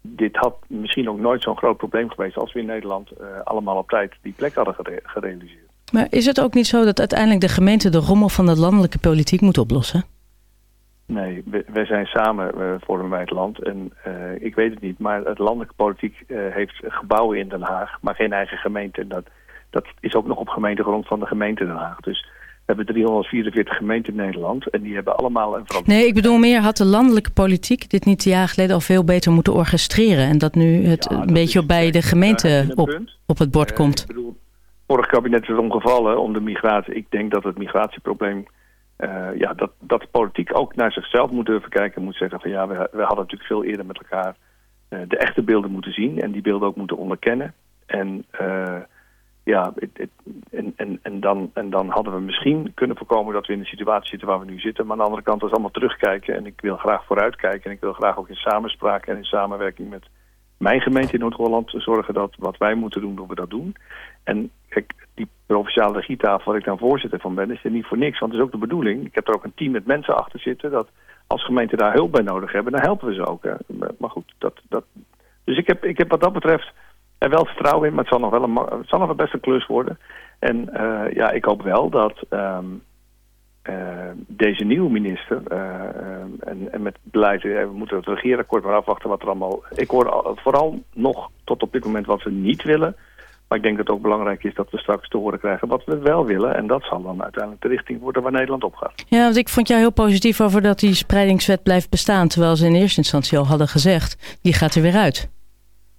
dit had misschien ook nooit zo'n groot probleem geweest als we in Nederland eh, allemaal op tijd die plek hadden gere gerealiseerd. Maar is het ook niet zo dat uiteindelijk de gemeente de rommel van de landelijke politiek moet oplossen? Nee, wij zijn samen uh, vormen wij het land. En uh, ik weet het niet, maar het landelijke politiek uh, heeft gebouwen in Den Haag, maar geen eigen gemeente. En dat, dat is ook nog op gemeentegrond van de gemeente Den Haag. Dus hebben 344 gemeenten in Nederland en die hebben allemaal een verantwoordelijkheid. Nee, ik bedoel meer, had de landelijke politiek dit niet een jaar geleden al veel beter moeten orchestreren? En dat nu het ja, een beetje bij de gemeente op, op het bord komt? ik bedoel, vorig kabinet is omgevallen om de migratie. Ik denk dat het migratieprobleem uh, ja, dat, dat de politiek ook naar zichzelf moet durven kijken. En moet zeggen van ja, we, we hadden natuurlijk veel eerder met elkaar uh, de echte beelden moeten zien. En die beelden ook moeten onderkennen. En uh, ja, het, en, en, en, dan, en dan hadden we misschien kunnen voorkomen dat we in de situatie zitten waar we nu zitten. Maar aan de andere kant is allemaal terugkijken. En ik wil graag vooruitkijken. En ik wil graag ook in samenspraak en in samenwerking met mijn gemeente in Noord-Holland zorgen dat wat wij moeten doen, dat we dat doen. En kijk, die provinciale regietafel waar ik dan voorzitter van ben, is er niet voor niks. Want het is ook de bedoeling. Ik heb er ook een team met mensen achter zitten. Dat als gemeenten daar hulp bij nodig hebben, dan helpen we ze ook. Maar goed, dat, dat... dus ik heb, ik heb wat dat betreft er wel vertrouwen in. Maar het zal nog wel een, het zal nog best een klus worden. En uh, ja, ik hoop wel dat um, uh, deze nieuwe minister uh, en, en met beleid, we moeten het regeerakkoord maar afwachten wat er allemaal... Ik hoor vooral nog tot op dit moment wat we niet willen. Maar ik denk dat het ook belangrijk is dat we straks te horen krijgen wat we wel willen. En dat zal dan uiteindelijk de richting worden waar Nederland op gaat. Ja, want ik vond jou heel positief over dat die spreidingswet blijft bestaan. Terwijl ze in eerste instantie al hadden gezegd, die gaat er weer uit.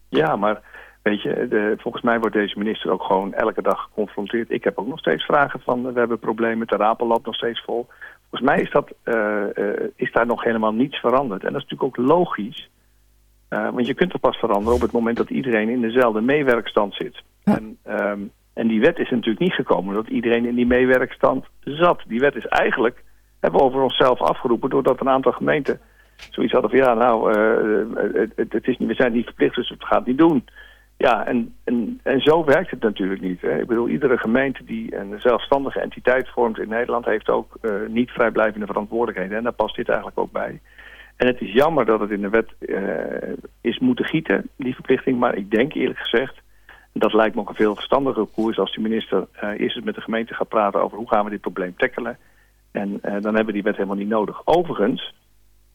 Ja, maar weet je, de, volgens mij wordt deze minister ook gewoon elke dag geconfronteerd. Ik heb ook nog steeds vragen van, we hebben problemen, de rapellab nog steeds vol. Volgens mij is, dat, uh, uh, is daar nog helemaal niets veranderd. En dat is natuurlijk ook logisch. Uh, want je kunt er pas veranderen op het moment dat iedereen in dezelfde meewerkstand zit. Ja. En, um, en die wet is natuurlijk niet gekomen dat iedereen in die meewerkstand zat. Die wet is eigenlijk, hebben we over onszelf afgeroepen doordat een aantal gemeenten zoiets hadden van ja, nou, uh, het, het, is niet, we zijn niet verplicht, dus we gaan het niet doen. Ja, en, en, en zo werkt het natuurlijk niet. Hè. Ik bedoel, iedere gemeente die een zelfstandige entiteit vormt in Nederland... heeft ook uh, niet vrijblijvende verantwoordelijkheden. En daar past dit eigenlijk ook bij. En het is jammer dat het in de wet uh, is moeten gieten, die verplichting. Maar ik denk eerlijk gezegd, dat lijkt me ook een veel verstandiger koers... als de minister uh, eerst eens met de gemeente gaat praten over hoe gaan we dit probleem tackelen. En dan hebben we die wet helemaal niet nodig. Overigens,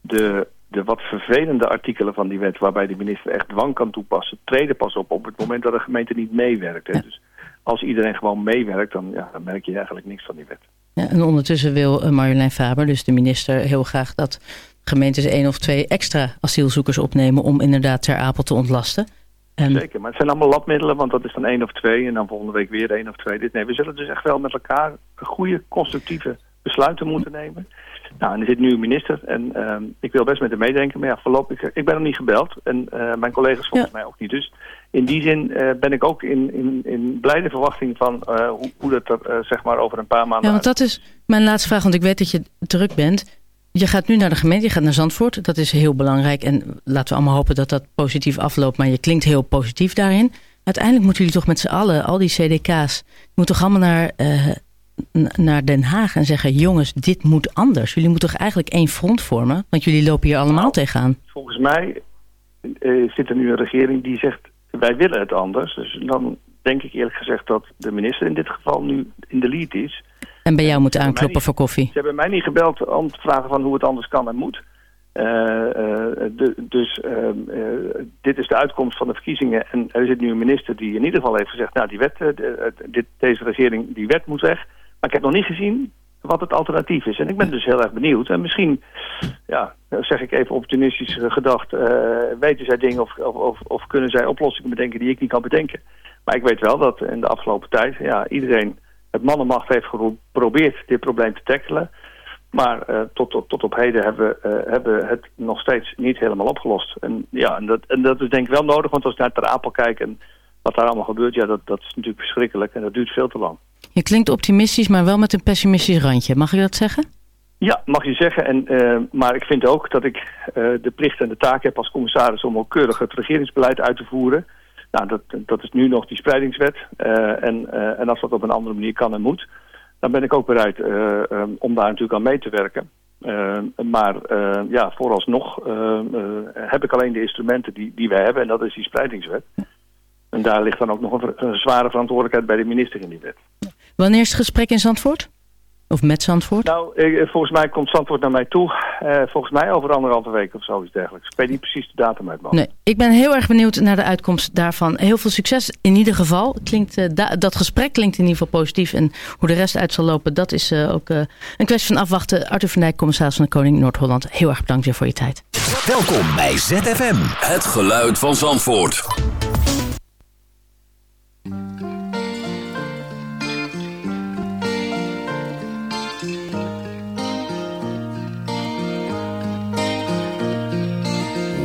de de wat vervelende artikelen van die wet... waarbij de minister echt dwang kan toepassen... treden pas op op het moment dat de gemeente niet meewerkt. Ja. Dus als iedereen gewoon meewerkt... Dan, ja, dan merk je eigenlijk niks van die wet. Ja, en ondertussen wil Marjolein Faber, dus de minister... heel graag dat gemeentes één of twee extra asielzoekers opnemen om inderdaad Ter Apel te ontlasten. En Zeker, maar het zijn allemaal labmiddelen, want dat is dan één of twee en dan volgende week weer één of twee. Dit, nee, we zullen dus echt wel met elkaar goede, constructieve besluiten moeten nemen. Nou, en er zit nu een minister en ehm, ik wil best met hem meedenken, maar ja, voorlopig, ik ben nog niet gebeld en eh, mijn collega's volgens mij ook niet. Dus in die zin eh, ben ik ook in, in, in blijde verwachting van eh, hoe, hoe dat er eh, zeg maar over een paar maanden Ja, want dat is mijn laatste vraag, want ik weet dat je druk bent. Je gaat nu naar de gemeente, je gaat naar Zandvoort. Dat is heel belangrijk en laten we allemaal hopen dat dat positief afloopt. Maar je klinkt heel positief daarin. Uiteindelijk moeten jullie toch met z'n allen, al die CDK's, moeten toch allemaal naar, eh, naar Den Haag en zeggen... jongens, dit moet anders. Jullie moeten toch eigenlijk één front vormen? Want jullie lopen hier allemaal tegenaan. volgens mij eh, zit er nu een regering die zegt wij willen het anders. Dus dan denk ik eerlijk gezegd dat de minister in dit geval nu in de lead is. En bij jou moeten aankloppen voor koffie. Ze hebben mij niet gebeld om te vragen van hoe het anders kan en moet. Eh, eh, de- dus ehm, eh, dit is de uitkomst van de verkiezingen. En er zit nu een minister die in ieder geval heeft gezegd... nou, die wet, dit, deze regering, die wet moet weg. Maar ik heb nog niet gezien wat het alternatief is. En ik ben dus heel erg benieuwd. En misschien, ja, zeg ik even opportunistisch gedacht... eh, weten zij dingen of, of, of, kunnen zij oplossingen bedenken die ik niet kan bedenken. Maar ik weet wel dat in de afgelopen tijd... ja, iedereen het mannenmacht heeft geprobeerd dit probleem te tackelen... Maar eh, tot, tot, tot op heden hebben we eh, hebben het nog steeds niet helemaal opgelost. En, ja, en, dat, en dat is denk ik wel nodig, want als ik naar Ter Apel kijk en wat daar allemaal gebeurt, ja, dat, dat is natuurlijk verschrikkelijk en dat duurt veel te lang. Je klinkt optimistisch, maar wel met een pessimistisch randje. Mag ik dat zeggen? Ja, mag je zeggen. En, eh, maar ik vind ook dat ik eh, de plicht en de taak heb als commissaris om ook keurig het regeringsbeleid uit te voeren. Nou, dat, dat is nu nog die spreidingswet. Eh, en, en als dat op een andere manier kan en moet, dan ben ik ook bereid eh, eh, om daar natuurlijk aan mee te werken. Maar ja, vooralsnog heb ik alleen de instrumenten die, die wij hebben en dat is die spreidingswet. En daar ligt dan ook nog een zware verantwoordelijkheid bij de minister in die wet. Wanneer is het gesprek in Zandvoort? Of met Zandvoort? Nou, eh, volgens mij komt Zandvoort naar mij toe. eh, volgens mij over anderhalve week of zoiets dergelijks. Ik weet niet precies de datum uit. Nee, ik ben heel erg benieuwd naar de uitkomst daarvan. Heel veel succes in ieder geval. Klinkt, eh, da- dat gesprek klinkt in ieder geval positief. En hoe de rest uit zal lopen, dat is eh, ook eh, een kwestie van afwachten. Arthur van Dijk, commissaris van de Koning Noord-Holland. Heel erg bedankt weer voor je tijd. Welkom bij ZFM. Het geluid van Zandvoort.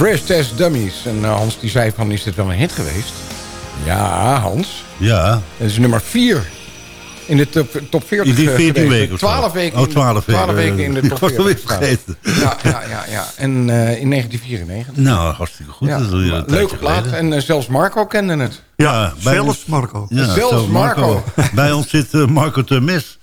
Crash Test Dummies. En uh, Hans die zei van, is dit wel een hit geweest? Ja, Hans. Ja. Dat is nummer 4 in de top, top 40 In die 14 geweest. weken of zo. 12 weken. Oh, 12 weken. 12 weken in de Ik top was 40 alweer gestaan. vergeten. Ja, ja, ja, ja. En uh, in 1994. Nou, hartstikke goed. Ja, Dat is alweer een leuke tijdje plaat. En uh, zelfs Marco kende het. Ja, zelfs ons- Marco. Ja, Zelfs Marco. Bij ons zit eh, Marco Termes.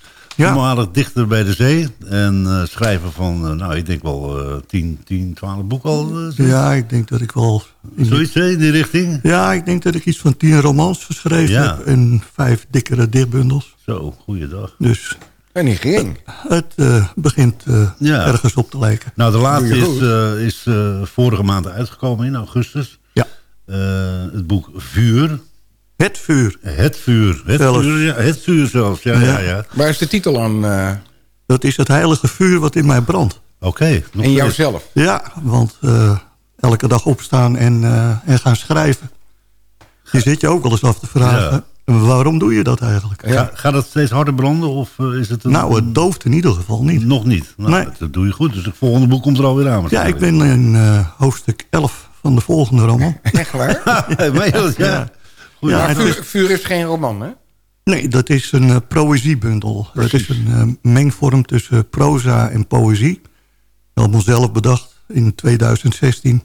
Voormalig dichter bij de zee. En eh, schrijver van, eh, nou, ik denk wel eh 10, 10, 12 boeken al. eh. Ja, ik denk dat ik wel... in die- Zoiets, hè, in die richting? Ja, ik denk dat ik iets van tien romans geschreven Ja. heb. En vijf dikkere dichtbundels. Zo, goeiedag. Dus En niet ging. het begint Ja. ergens op te lijken. Nou, de laatste is, eh, is eh, vorige maand uitgekomen in augustus. Ja. Eh, het boek Vuur. Het vuur. Het vuur. Het Zelfs. vuur, ja, het vuur zelfs. Ja, ja, Ja. ja. Waar is de titel aan? eh, Dat is het heilige vuur wat in mij brandt. Oké. nog in steeds. jouzelf? Ja, want eh, elke dag opstaan en, eh, en gaan schrijven. Je zit je ook wel eens af te vragen. Waarom doe je dat eigenlijk? Ga, gaat het steeds harder branden? Of is het een, Nou, het dooft in ieder geval niet. Nog niet. Nou, Nee. Dat doe je goed. Dus het volgende boek komt er alweer aan. Ja, ik ben in eh, hoofdstuk 11 van de volgende roman. Echt waar? Dat? Ja. Ja, maar vuur, is- vuur is geen roman, hè? Nee, dat is een eh, poëziebundel. Dat is een eh, mengvorm tussen proza en poëzie. Helemaal zelf bedacht in 2016.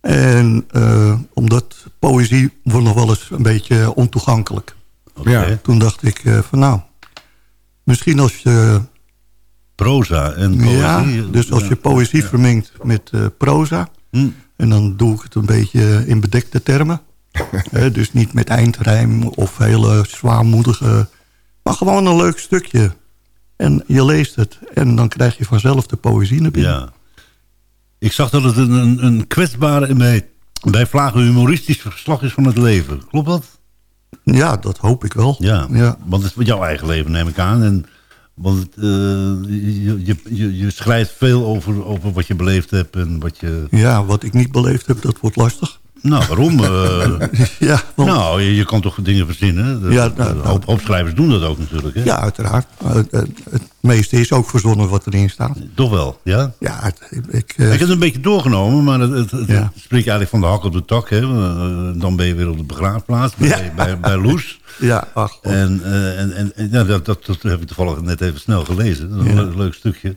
En eh, omdat poëzie wordt nog wel eens een beetje ontoegankelijk. Oké. Toen dacht ik van nou, misschien als je... Proza en poëzie. Ja, dus als je poëzie vermengt met proza... Hm. en dan doe ik het een beetje in bedekte termen... Dus niet met eindrijm of hele zwaarmoedige... maar gewoon een leuk stukje. En je leest het en dan krijg je vanzelf de poëzie naar binnen. Ja. Ik zag dat het een, een, kwetsbare en bij, bij vlagen humoristisch verslag is van het leven. Klopt dat? Ja, dat hoop ik wel. Ja, Ja. want het is jouw eigen leven neem ik aan. En, want eh, je, je, je, je schrijft veel over, over wat je beleefd hebt en wat je... Ja, wat ik niet beleefd heb, dat wordt lastig. Nou, waarom? Eh, ja, want- nou, je, je kan toch dingen verzinnen? De, Ja, nou, een hoop, hoop schrijvers doen dat ook natuurlijk. Hè? ja, uiteraard. Het, meeste is ook verzonnen wat erin staat. Toch wel, ja? Ja, het- ik... eh, Ik heb het een beetje doorgenomen, maar het, het, Ja. spreekt eigenlijk van de hak op de tak. Hè? Eh, Dan ben je weer op de begraafplaats bij, Ja. bij, bij Loes. ja, ach. En, en, en, en ja, dat, dat, dat heb ik toevallig net even snel gelezen. Dat is een leuk stukje.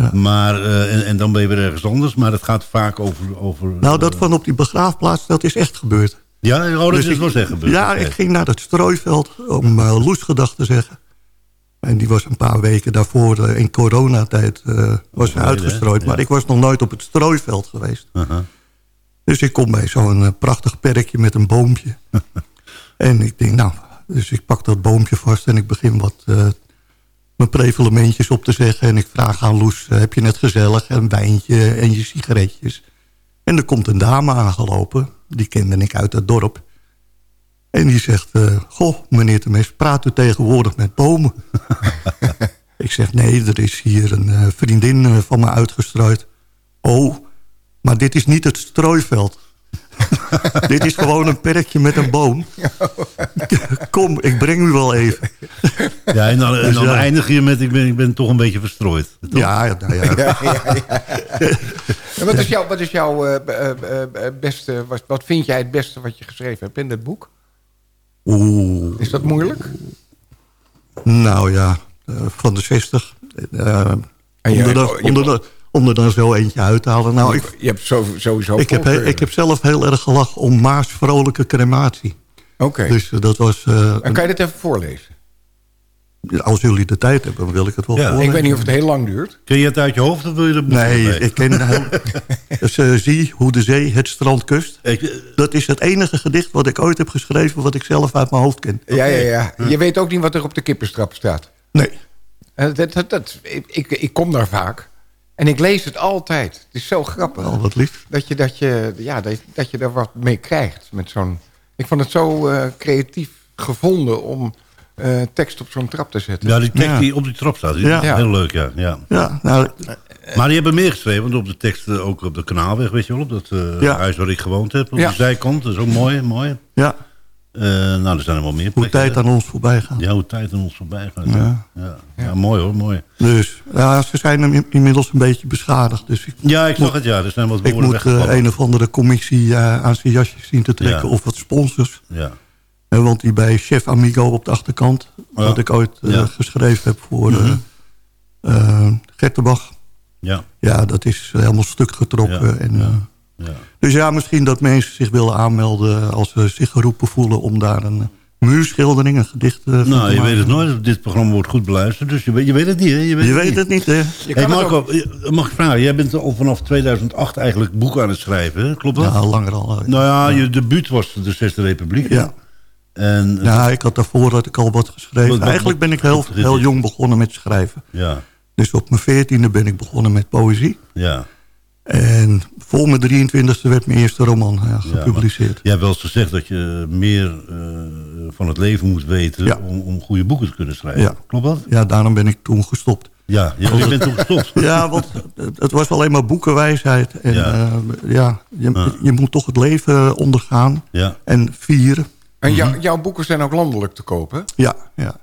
Ja. Maar, eh, en, en dan ben je weer ergens anders. Maar het gaat vaak over... over nou, dat van op die begraafplaats, dat is echt gebeurd. Ja, oh, dat Dus is wel echt gebeurd. Ja, ik ging naar het strooiveld om uh, Loesgedag te zeggen. En die was een paar weken daarvoor eh, in coronatijd eh was Overleden, uitgestrooid. hè? Maar Ja. ik was nog nooit op het strooiveld geweest. Dus ik kom bij zo'n eh, prachtig perkje met een boompje. en ik denk, nou, dus ik pak dat boompje vast en ik begin wat eh, mijn prevelementjes op te zeggen. En ik vraag aan Loes, eh, heb je net gezellig? Een wijntje en je sigaretjes. En er komt een dame aangelopen, die kende ik uit het dorp. En die zegt, eh, goh, meneer Temes, praat u tegenwoordig met bomen? ik zeg, nee, er is hier een eh, vriendin van me uitgestrooid. Oh, maar dit is niet het strooiveld. Dit is gewoon een perkje met een boom. Kom, ik breng u wel even. Ja, en dan, en Dus dan eindig je met, ik ben, ik ben toch een beetje verstrooid. Toch? Ja, ja, nou ja. Ja, ja, ja. En wat is jouw, wat is jouw b- beste, wat, wat vind jij het beste wat je geschreven hebt in dit boek? Oeh. Is dat moeilijk? Nou ja, eh, van de 60. eh, En je- om, er dan, je- om, er dan, zo eentje uit te halen. Nou, ik, je hebt sowieso ik, heb, ik heb zelf heel erg gelachen om Maas vrolijke crematie. Oké. Dus eh, dat was... eh, En kan je dit even voorlezen? als jullie de tijd hebben, dan wil ik het wel Ja. voorlezen. Ik weet niet of het heel lang duurt. Ken je het uit je hoofd of wil je boek Nee, ik ken heel... dus, eh, zie hoe de zee het strand kust. Dat is het enige gedicht wat ik ooit heb geschreven... wat ik zelf uit mijn hoofd ken. Ja, ja, ja. Je weet ook niet wat er op de kippenstrap staat. Nee. Dat, dat, dat, ik, ik, ik kom daar vaak. En ik lees het altijd. Het is zo grappig. Oh, wat lief. Dat je, dat je, ja, dat, dat je er wat mee krijgt. Met zo'n, ik vond het zo eh, creatief gevonden om eh, tekst op zo'n trap te zetten. Ja, die tekst Ja. die op die trap staat. Die Ja. is Heel leuk, ja. ja. Ja, nou, Maar die hebben meer geschreven, want op de tekst eh, ook op de kanaalweg, weet je wel, op dat eh, Ja. huis waar ik gewoond heb, op Ja. de zijkant. Dat is ook mooi, mooi. ja, Eh, nou, er zijn er wel meer hoe plekken. tijd aan ons voorbij gaat. Ja, hoe tijd aan ons voorbij gaat. Ja. Ja. Ja. mooi hoor, mooi. Dus ja, ze zijn in- inmiddels een beetje beschadigd. Dus ik Ja, ik zag het, ja. Er zijn wat ik moet eh, een of andere commissie eh, aan zijn jasje zien te trekken. Of wat sponsors. Ja. Want die bij Chef Amigo op de achterkant... Wat ik ooit geschreven heb voor Gertenbach. Ja. Ja, dat is helemaal stuk getrokken. Ja. En, Ja. Dus ja, misschien dat mensen zich willen aanmelden... als ze zich geroepen voelen om daar een muurschildering, een gedicht eh, van Nou, je maken. weet het nooit. Dit programma wordt goed beluisterd, dus je weet, je weet het niet, hè? Je weet, Je het, weet niet. het niet, hè? Je Hey, Marco, ook- eh, mag ik vragen? Jij bent al vanaf 2008 eigenlijk boeken aan het schrijven, hè? klopt dat? Ja, langer al. eh. Nou ja, je debuut was de Zesde Republiek. Ja. En, eh, Ja, ik had daarvoor had ik al wat geschreven. Wat- wat- Eigenlijk ben ik heel, heel jong begonnen met schrijven. ja, Dus op mijn veertiende ben ik begonnen met poëzie. ja. En voor mijn 23e werd mijn eerste roman ja, gepubliceerd. Jij hebt wel eens gezegd dat je meer eh, van het leven moet weten Ja. om, om goede boeken te kunnen schrijven. Ja. Klopt dat? Ja, daarom ben ik toen gestopt. Ja, je, je bent toen gestopt. Ja, want het- was alleen maar boekenwijsheid. En Ja. ja, ja je, Ja. je moet toch het leven ondergaan Ja. en vieren. En jou- jouw boeken zijn ook landelijk te kopen. Ja, ja.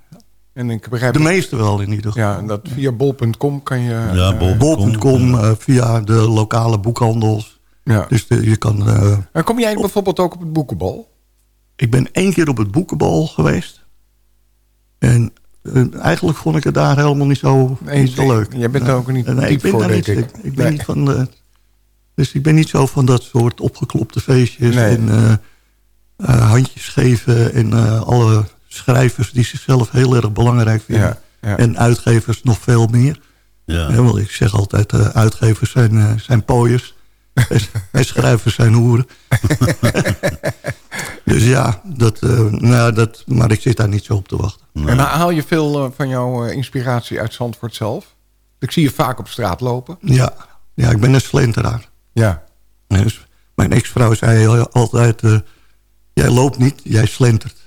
En ik begrijp de meeste wel in ieder geval. ja, en dat via bol.com kan je... Ja, eh, bol. Bol.com, eh, via de lokale boekhandels. ja. Dus de- je kan... eh, En kom jij bijvoorbeeld ook op het boekenbal? Ik ben één keer op het boekenbal geweest. En eigenlijk vond ik het daar helemaal niet zo, Nee, niet zo leuk. jij bent er ook niet nee, ik ben voor, daar denk niet, ik. ik. ben Nee. niet van de, dus ik ben niet zo van dat soort opgeklopte feestjes. Nee. En eh, eh, handjes geven. En eh, alle schrijvers die zichzelf heel erg belangrijk vinden. Ja, ja. En uitgevers nog veel meer. Ja. Ja, want ik zeg altijd, eh, uitgevers zijn, eh, zijn pooiers. en, schrijvers zijn hoeren. dus ja, dat, eh, nou, dat, maar ik zit daar niet zo op te wachten. En haal je veel van jouw eh, inspiratie uit Zandvoort zelf? Ik zie je vaak op straat lopen. Ja, ja ik ben een slenteraar. Ja. Dus mijn ex-vrouw zei al- altijd... eh, jij loopt niet, jij slentert.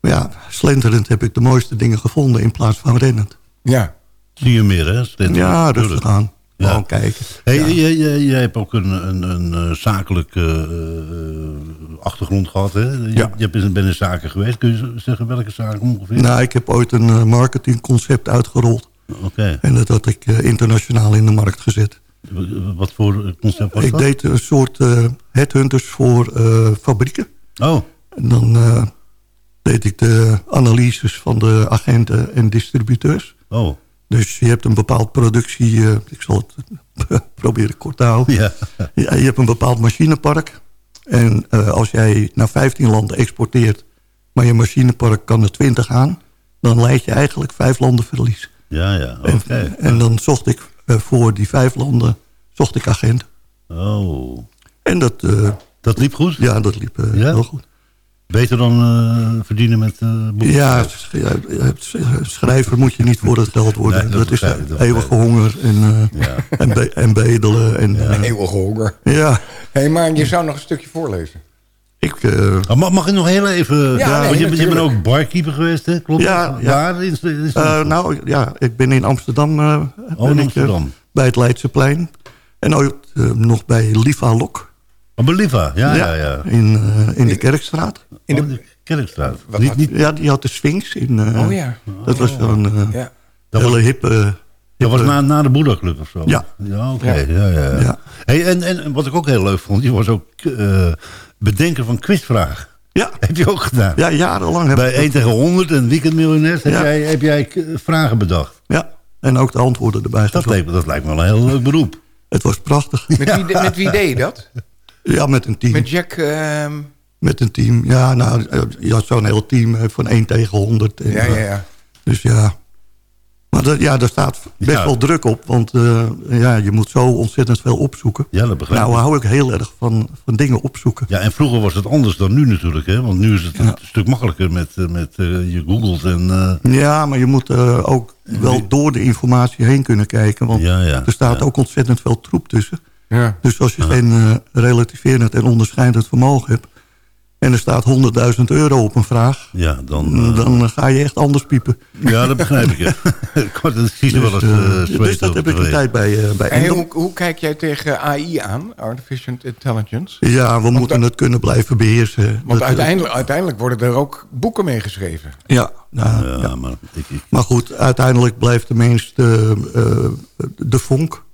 Maar ja, slenterend heb ik de mooiste dingen gevonden... in plaats van rennend. Ja. Zie je meer, hè? Stint? Ja, rustig aan. Ja. Gewoon kijken. Hey, Ja. jij, jij, jij hebt ook een, een, een eh, zakelijke eh, achtergrond gehad, hè? Je, Ja. je bent in zaken geweest. Kun je zeggen welke zaken ongeveer? Nou, ik heb ooit een eh, marketingconcept uitgerold. Oké. En dat had ik eh, internationaal in de markt gezet. Wat voor concept was ik dat? deed een soort eh, headhunters voor eh, fabrieken. Oh, En dan eh, deed ik de analyses van de agenten en distributeurs. oh. Dus je hebt een bepaald productie... eh, ik zal het proberen kort te houden. Ja. Ja, je hebt een bepaald machinepark. En eh, als jij naar 15 landen exporteert... maar je machinepark kan er 20 aan... dan leid je eigenlijk vijf landen verlies. Ja, ja. Oké. En, en dan zocht ik eh, voor die vijf landen zocht ik agenten. Oh. En dat, Dat liep goed? ja, dat liep Ja? heel goed. Beter dan eh, verdienen met eh boeken? Ja, sch- ja, sch- schrijver moet je niet voor het geld worden. Nee, dat dat, is begrijp ik, dat eeuwige honger en, eh, Ja. en, be- en bedelen. En, ja. Eeuwige honger. ja, Hé, maar je zou nog een stukje voorlezen. ik... eh, Ah, mag, mag ik nog heel even... Ja, nee, want je, je bent ook barkeeper geweest, hè? Klopt Ja, dat? ja. Waar? In eh, nou ja, ik ben in Amsterdam, eh, Oh, ben in ik, Amsterdam. bij het Leidseplein. En ooit eh, nog bij Liva Lok. Oh, Beliva, ja, ja, ja. In, eh, in de Kerkstraat. In de, Kerkstraat. Wat Niet, had- niet, Ja, die had de Sphinx. In, eh, Oh ja. Dat was zo'n eh, Ja. Dat hele was- hippe... dat was na, na de Boeddha Club of zo? Ja. Ja, oké. Ja. Ja, ja, Ja. Hey, en, en, wat ik ook heel leuk vond, je was ook eh, bedenker van quizvragen. Ja. Heb je ook gedaan? Ja, jarenlang heb Bij ik 1 tegen 100 en Weekendmiljonairs heb jij, heb jij vragen bedacht. Ja, en ook de antwoorden erbij Dat lijkt, dat lijkt me wel een heel leuk beroep. Het was prachtig. Met, wie, met wie deed je dat? Ja, met een team. Met Jack... ehm, Met een team. Ja, nou, je had zo'n heel team eh, van 1 tegen 100. En, ja, ja, eh, ja. Dus ja. Maar dat, ja, daar staat best Ja. wel druk op. Want eh, ja, je moet zo ontzettend veel opzoeken. Ja, dat begrijp Nou ik. hou ik heel erg van, van dingen opzoeken. Ja, en vroeger was het anders dan nu natuurlijk. Hè? Want nu is het een stuk makkelijker met, met je googles en... eh, Ja, maar je moet ook wel door de informatie heen kunnen kijken. Want Ja, ja, er staat ja. ook ontzettend veel troep tussen. Ja. Dus als je geen eh, relativerend en onderscheidend vermogen hebt... en er staat 100.000 euro op een vraag... ja, dan... eh, dan ga je echt anders piepen. ja, dat begrijp ik. Ja. ik word- dat zie je wel eens Dus, eh eh, dus dat heb ik een tijd bij, eh bij En hoe, hoe kijk jij tegen AI aan, Artificial Intelligence? Ja, we moeten het kunnen blijven beheersen. Want Dat- uiteindelijk, uiteindelijk worden er ook boeken mee geschreven. Ja, nou, Ja, ja. maar ik, ik, maar goed, uiteindelijk blijft de mens de, eh, de vonk.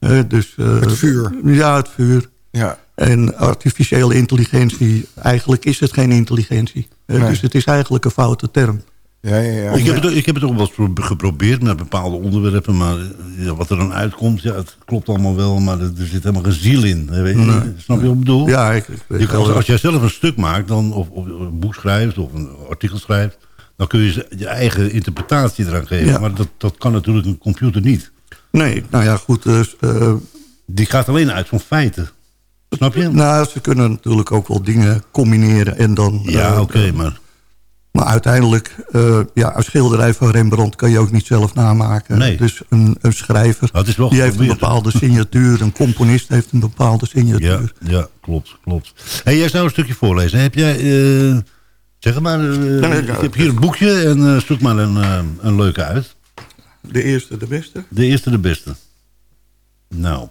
Eh, dus, eh, Het vuur. Ja, het vuur. Ja. En artificiële intelligentie, eigenlijk is het geen intelligentie. Eh, Nee. Dus het is eigenlijk een foute term. Ja, ja, ja. ik, heb het, ook- ik heb het ook wel geprobeerd met bepaalde onderwerpen. Maar eh, ja, wat er dan uitkomt, ja, het klopt allemaal wel. Maar er, er zit helemaal geen ziel in. hè, Weet je? Nee. Snap je wat ik bedoel? Ja, ik, Je kan- als jij zelf een stuk maakt, dan, of, of een boek schrijft of een artikel schrijft... dan kun je je eigen interpretatie eraan geven. Ja. Maar dat, dat kan natuurlijk een computer niet. Nee, nou ja, goed. Dus, eh, Die gaat alleen uit van feiten. Snap je? nou, ze kunnen natuurlijk ook wel dingen combineren en dan... ja, eh, oké, maar... Maar uiteindelijk, eh, ja, een schilderij van Rembrandt kan je ook niet zelf namaken. Nee. Dus een, een schrijver, Nou, het is wel die heeft een bepaalde signatuur. Een componist heeft een bepaalde Ja, signatuur. ja, klopt, klopt. Hey, jij zou een stukje voorlezen. Heb jij, eh, zeg maar, eh, nee, ik ja, heb hier een boekje en zoek maar een, een leuke uit. De eerste, de beste. De eerste, de beste. Nou.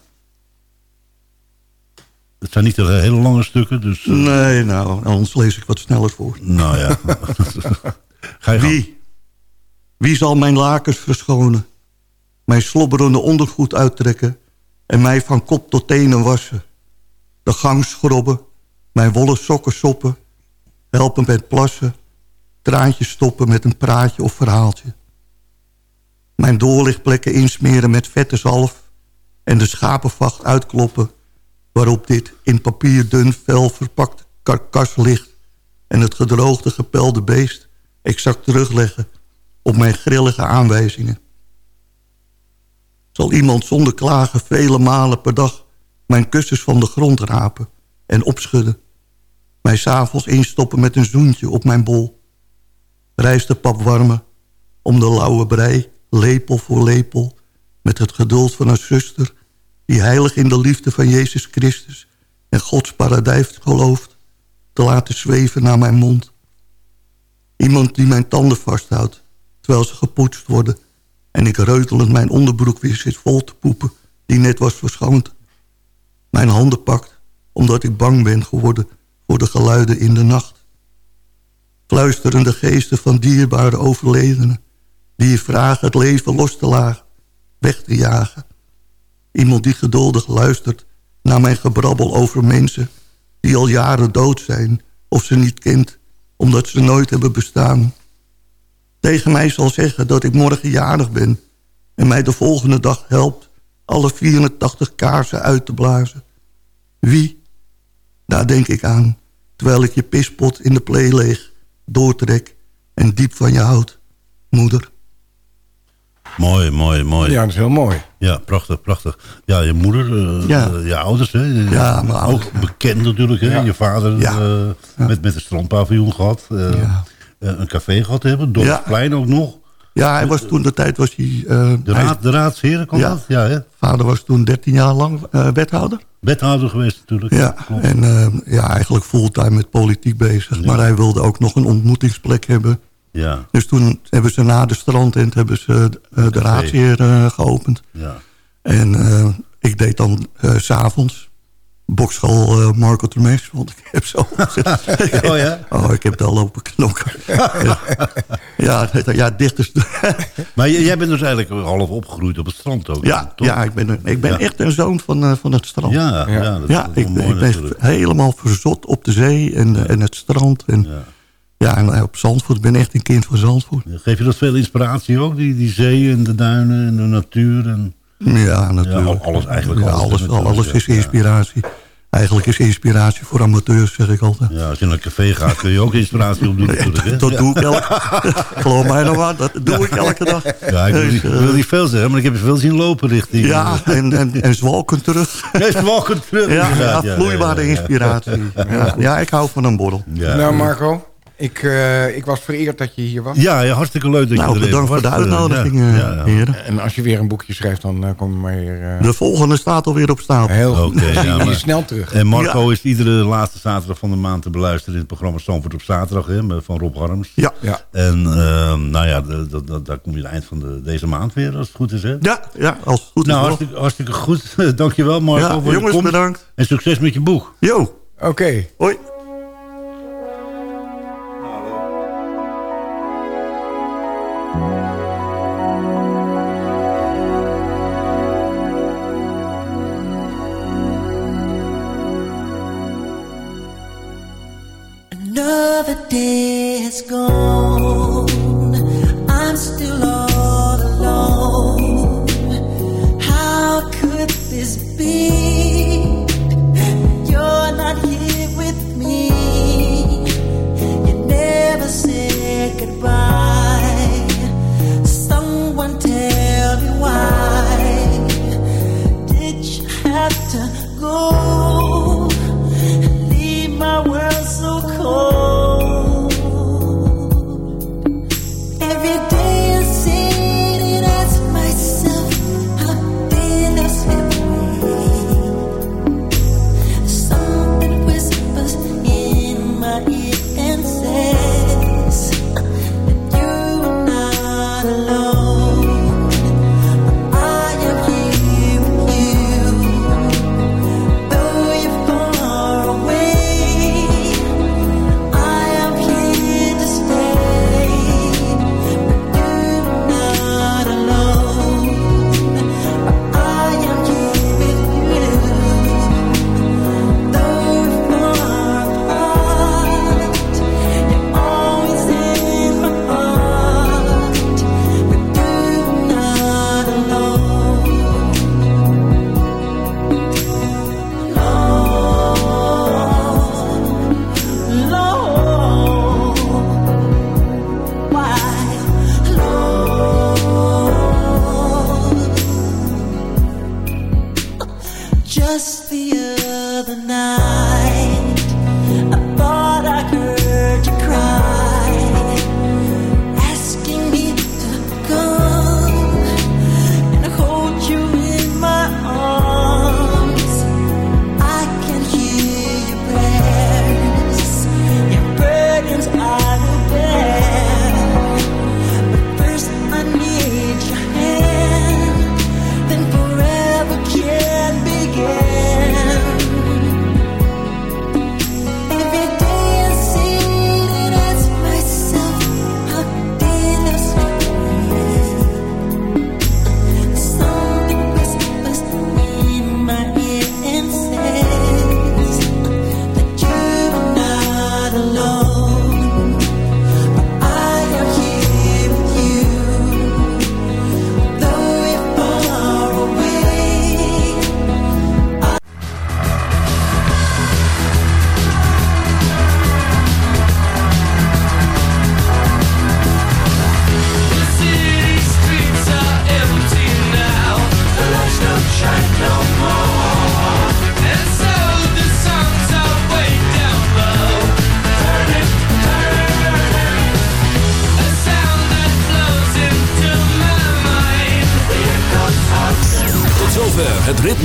Het zijn niet de hele lange stukken, dus... eh, Nee, nou, anders lees ik wat sneller voor. Nou ja. Ga je. Wie? Wie zal mijn lakens verschonen? Mijn slobberende ondergoed uittrekken... en mij van kop tot tenen wassen? De gang schrobben, mijn wollen sokken soppen... helpen met plassen... traantjes stoppen met een praatje of verhaaltje. Mijn doorlichtplekken insmeren met vette zalf... en de schapenvacht uitkloppen... waarop dit in papier dun vel verpakt karkas ligt... en het gedroogde gepelde beest exact terugleggen op mijn grillige aanwijzingen. Zal iemand zonder klagen vele malen per dag mijn kussens van de grond rapen en opschudden. Mij s'avonds instoppen met een zoentje op mijn bol. Rijstepap warmen om de lauwe brei, lepel voor lepel... met het geduld van een zuster die heilig in de liefde van Jezus Christus... en Gods paradijs gelooft, te laten zweven naar mijn mond. Iemand die mijn tanden vasthoudt, terwijl ze gepoetst worden... en ik reutelend mijn onderbroek weer zit vol te poepen... die net was verschoond. Mijn handen pakt, omdat ik bang ben geworden... voor de geluiden in de nacht. Fluisterende geesten van dierbare overledenen... die je vragen het leven los te lagen, weg te jagen. Iemand die geduldig luistert naar mijn gebrabbel over mensen... die al jaren dood zijn of ze niet kent omdat ze nooit hebben bestaan. Tegen mij zal zeggen dat ik morgen jarig ben... en mij de volgende dag helpt alle 84 kaarsen uit te blazen. Wie? Daar denk ik aan, terwijl ik je pispot in de plee leeg... doortrek en diep van je houd, moeder. Mooi, mooi, mooi. Ja, dat is heel mooi. Ja, prachtig, prachtig. Ja, je moeder, eh, Ja. eh, je ouders, hè? Ja, mijn ook ouders, bekend natuurlijk, hè? Ja. Je vader Ja. eh, met, met een strandpaviljoen gehad. eh, Ja. eh, een café gehad hebben, Dorpsplein ook nog. Ja, hij was toen de tijd was hij... eh, De, raad, de raadsheren Ja. dat? Ja, hè? vader was toen 13 jaar lang wethouder. Wethouder geweest natuurlijk. Ja, Klopt. en eh, ja, eigenlijk fulltime met politiek bezig. Maar hij wilde ook nog een ontmoetingsplek hebben. Ja, Dus toen hebben ze na de strandtent hebben ze eh, de raadsheer eh, geopend. ja. En eh, ik deed dan s s'avonds. bokschool Marco Termes. Want ik heb zo... Oh ja? Oh, ik heb daar lopen knokken. ja, ja, ja dichters... Maar jij bent dus eigenlijk half opgegroeid op het strand ook. Ja, toch? ja ik ben, ik ben Ja. echt een zoon van, van het strand. Ja, ja, dat is ik, mooi ik ben helemaal verzot op de zee en, en het strand. En, ja. en eh, op Zandvoort. Ik ben echt een kind van Zandvoort. Geef je dat veel inspiratie ook? Die, die zee en de duinen en de natuur? En... Ja, natuurlijk. al- alles eigenlijk. Ja, alles, alles ja. is inspiratie. Eigenlijk is inspiratie voor amateurs, zeg ik altijd. Ja, als je naar een café gaat, kun je ook inspiratie opdoen. hè? Dat Ja. doe ik elke Geloof mij nou maar, dat doe ik elke dag. Ja, ik wil, Dus, niet, ik eh, wil niet veel zeggen, maar ik heb je veel zien lopen richting... Ja, en, en, en zwalken terug. Nee, zwalken terug, Ja, ja, Ja, vloeibare ja, ja, ja. inspiratie. Ja, ja, ik hou van een borrel. Nou Marco, ik, eh, ik was vereerd dat je hier was. Ja, ja, hartstikke leuk dat Nou, je er bedankt voor de uitnodiging, Ja, eh, ja, ja. heren. En als je weer een boekje schrijft, dan eh, kom je maar weer... eh, De volgende staat alweer op stapel. Heel goed. Oké, Dan zie je snel terug. En Marco is iedere laatste zaterdag van de maand te beluisteren... in het programma Stamford op zaterdag hè, van Rob Harms. Ja. ja. En ehm, nou ja, daar kom je het eind van de, deze maand weer, als het goed is. Hè? Ja, ja, als het goed is Nou, hartstikke, hartstikke goed. Dankjewel Marco Ja, voor je jongens, komst. bedankt. En succes met je boek. Yo, Oké. hoi.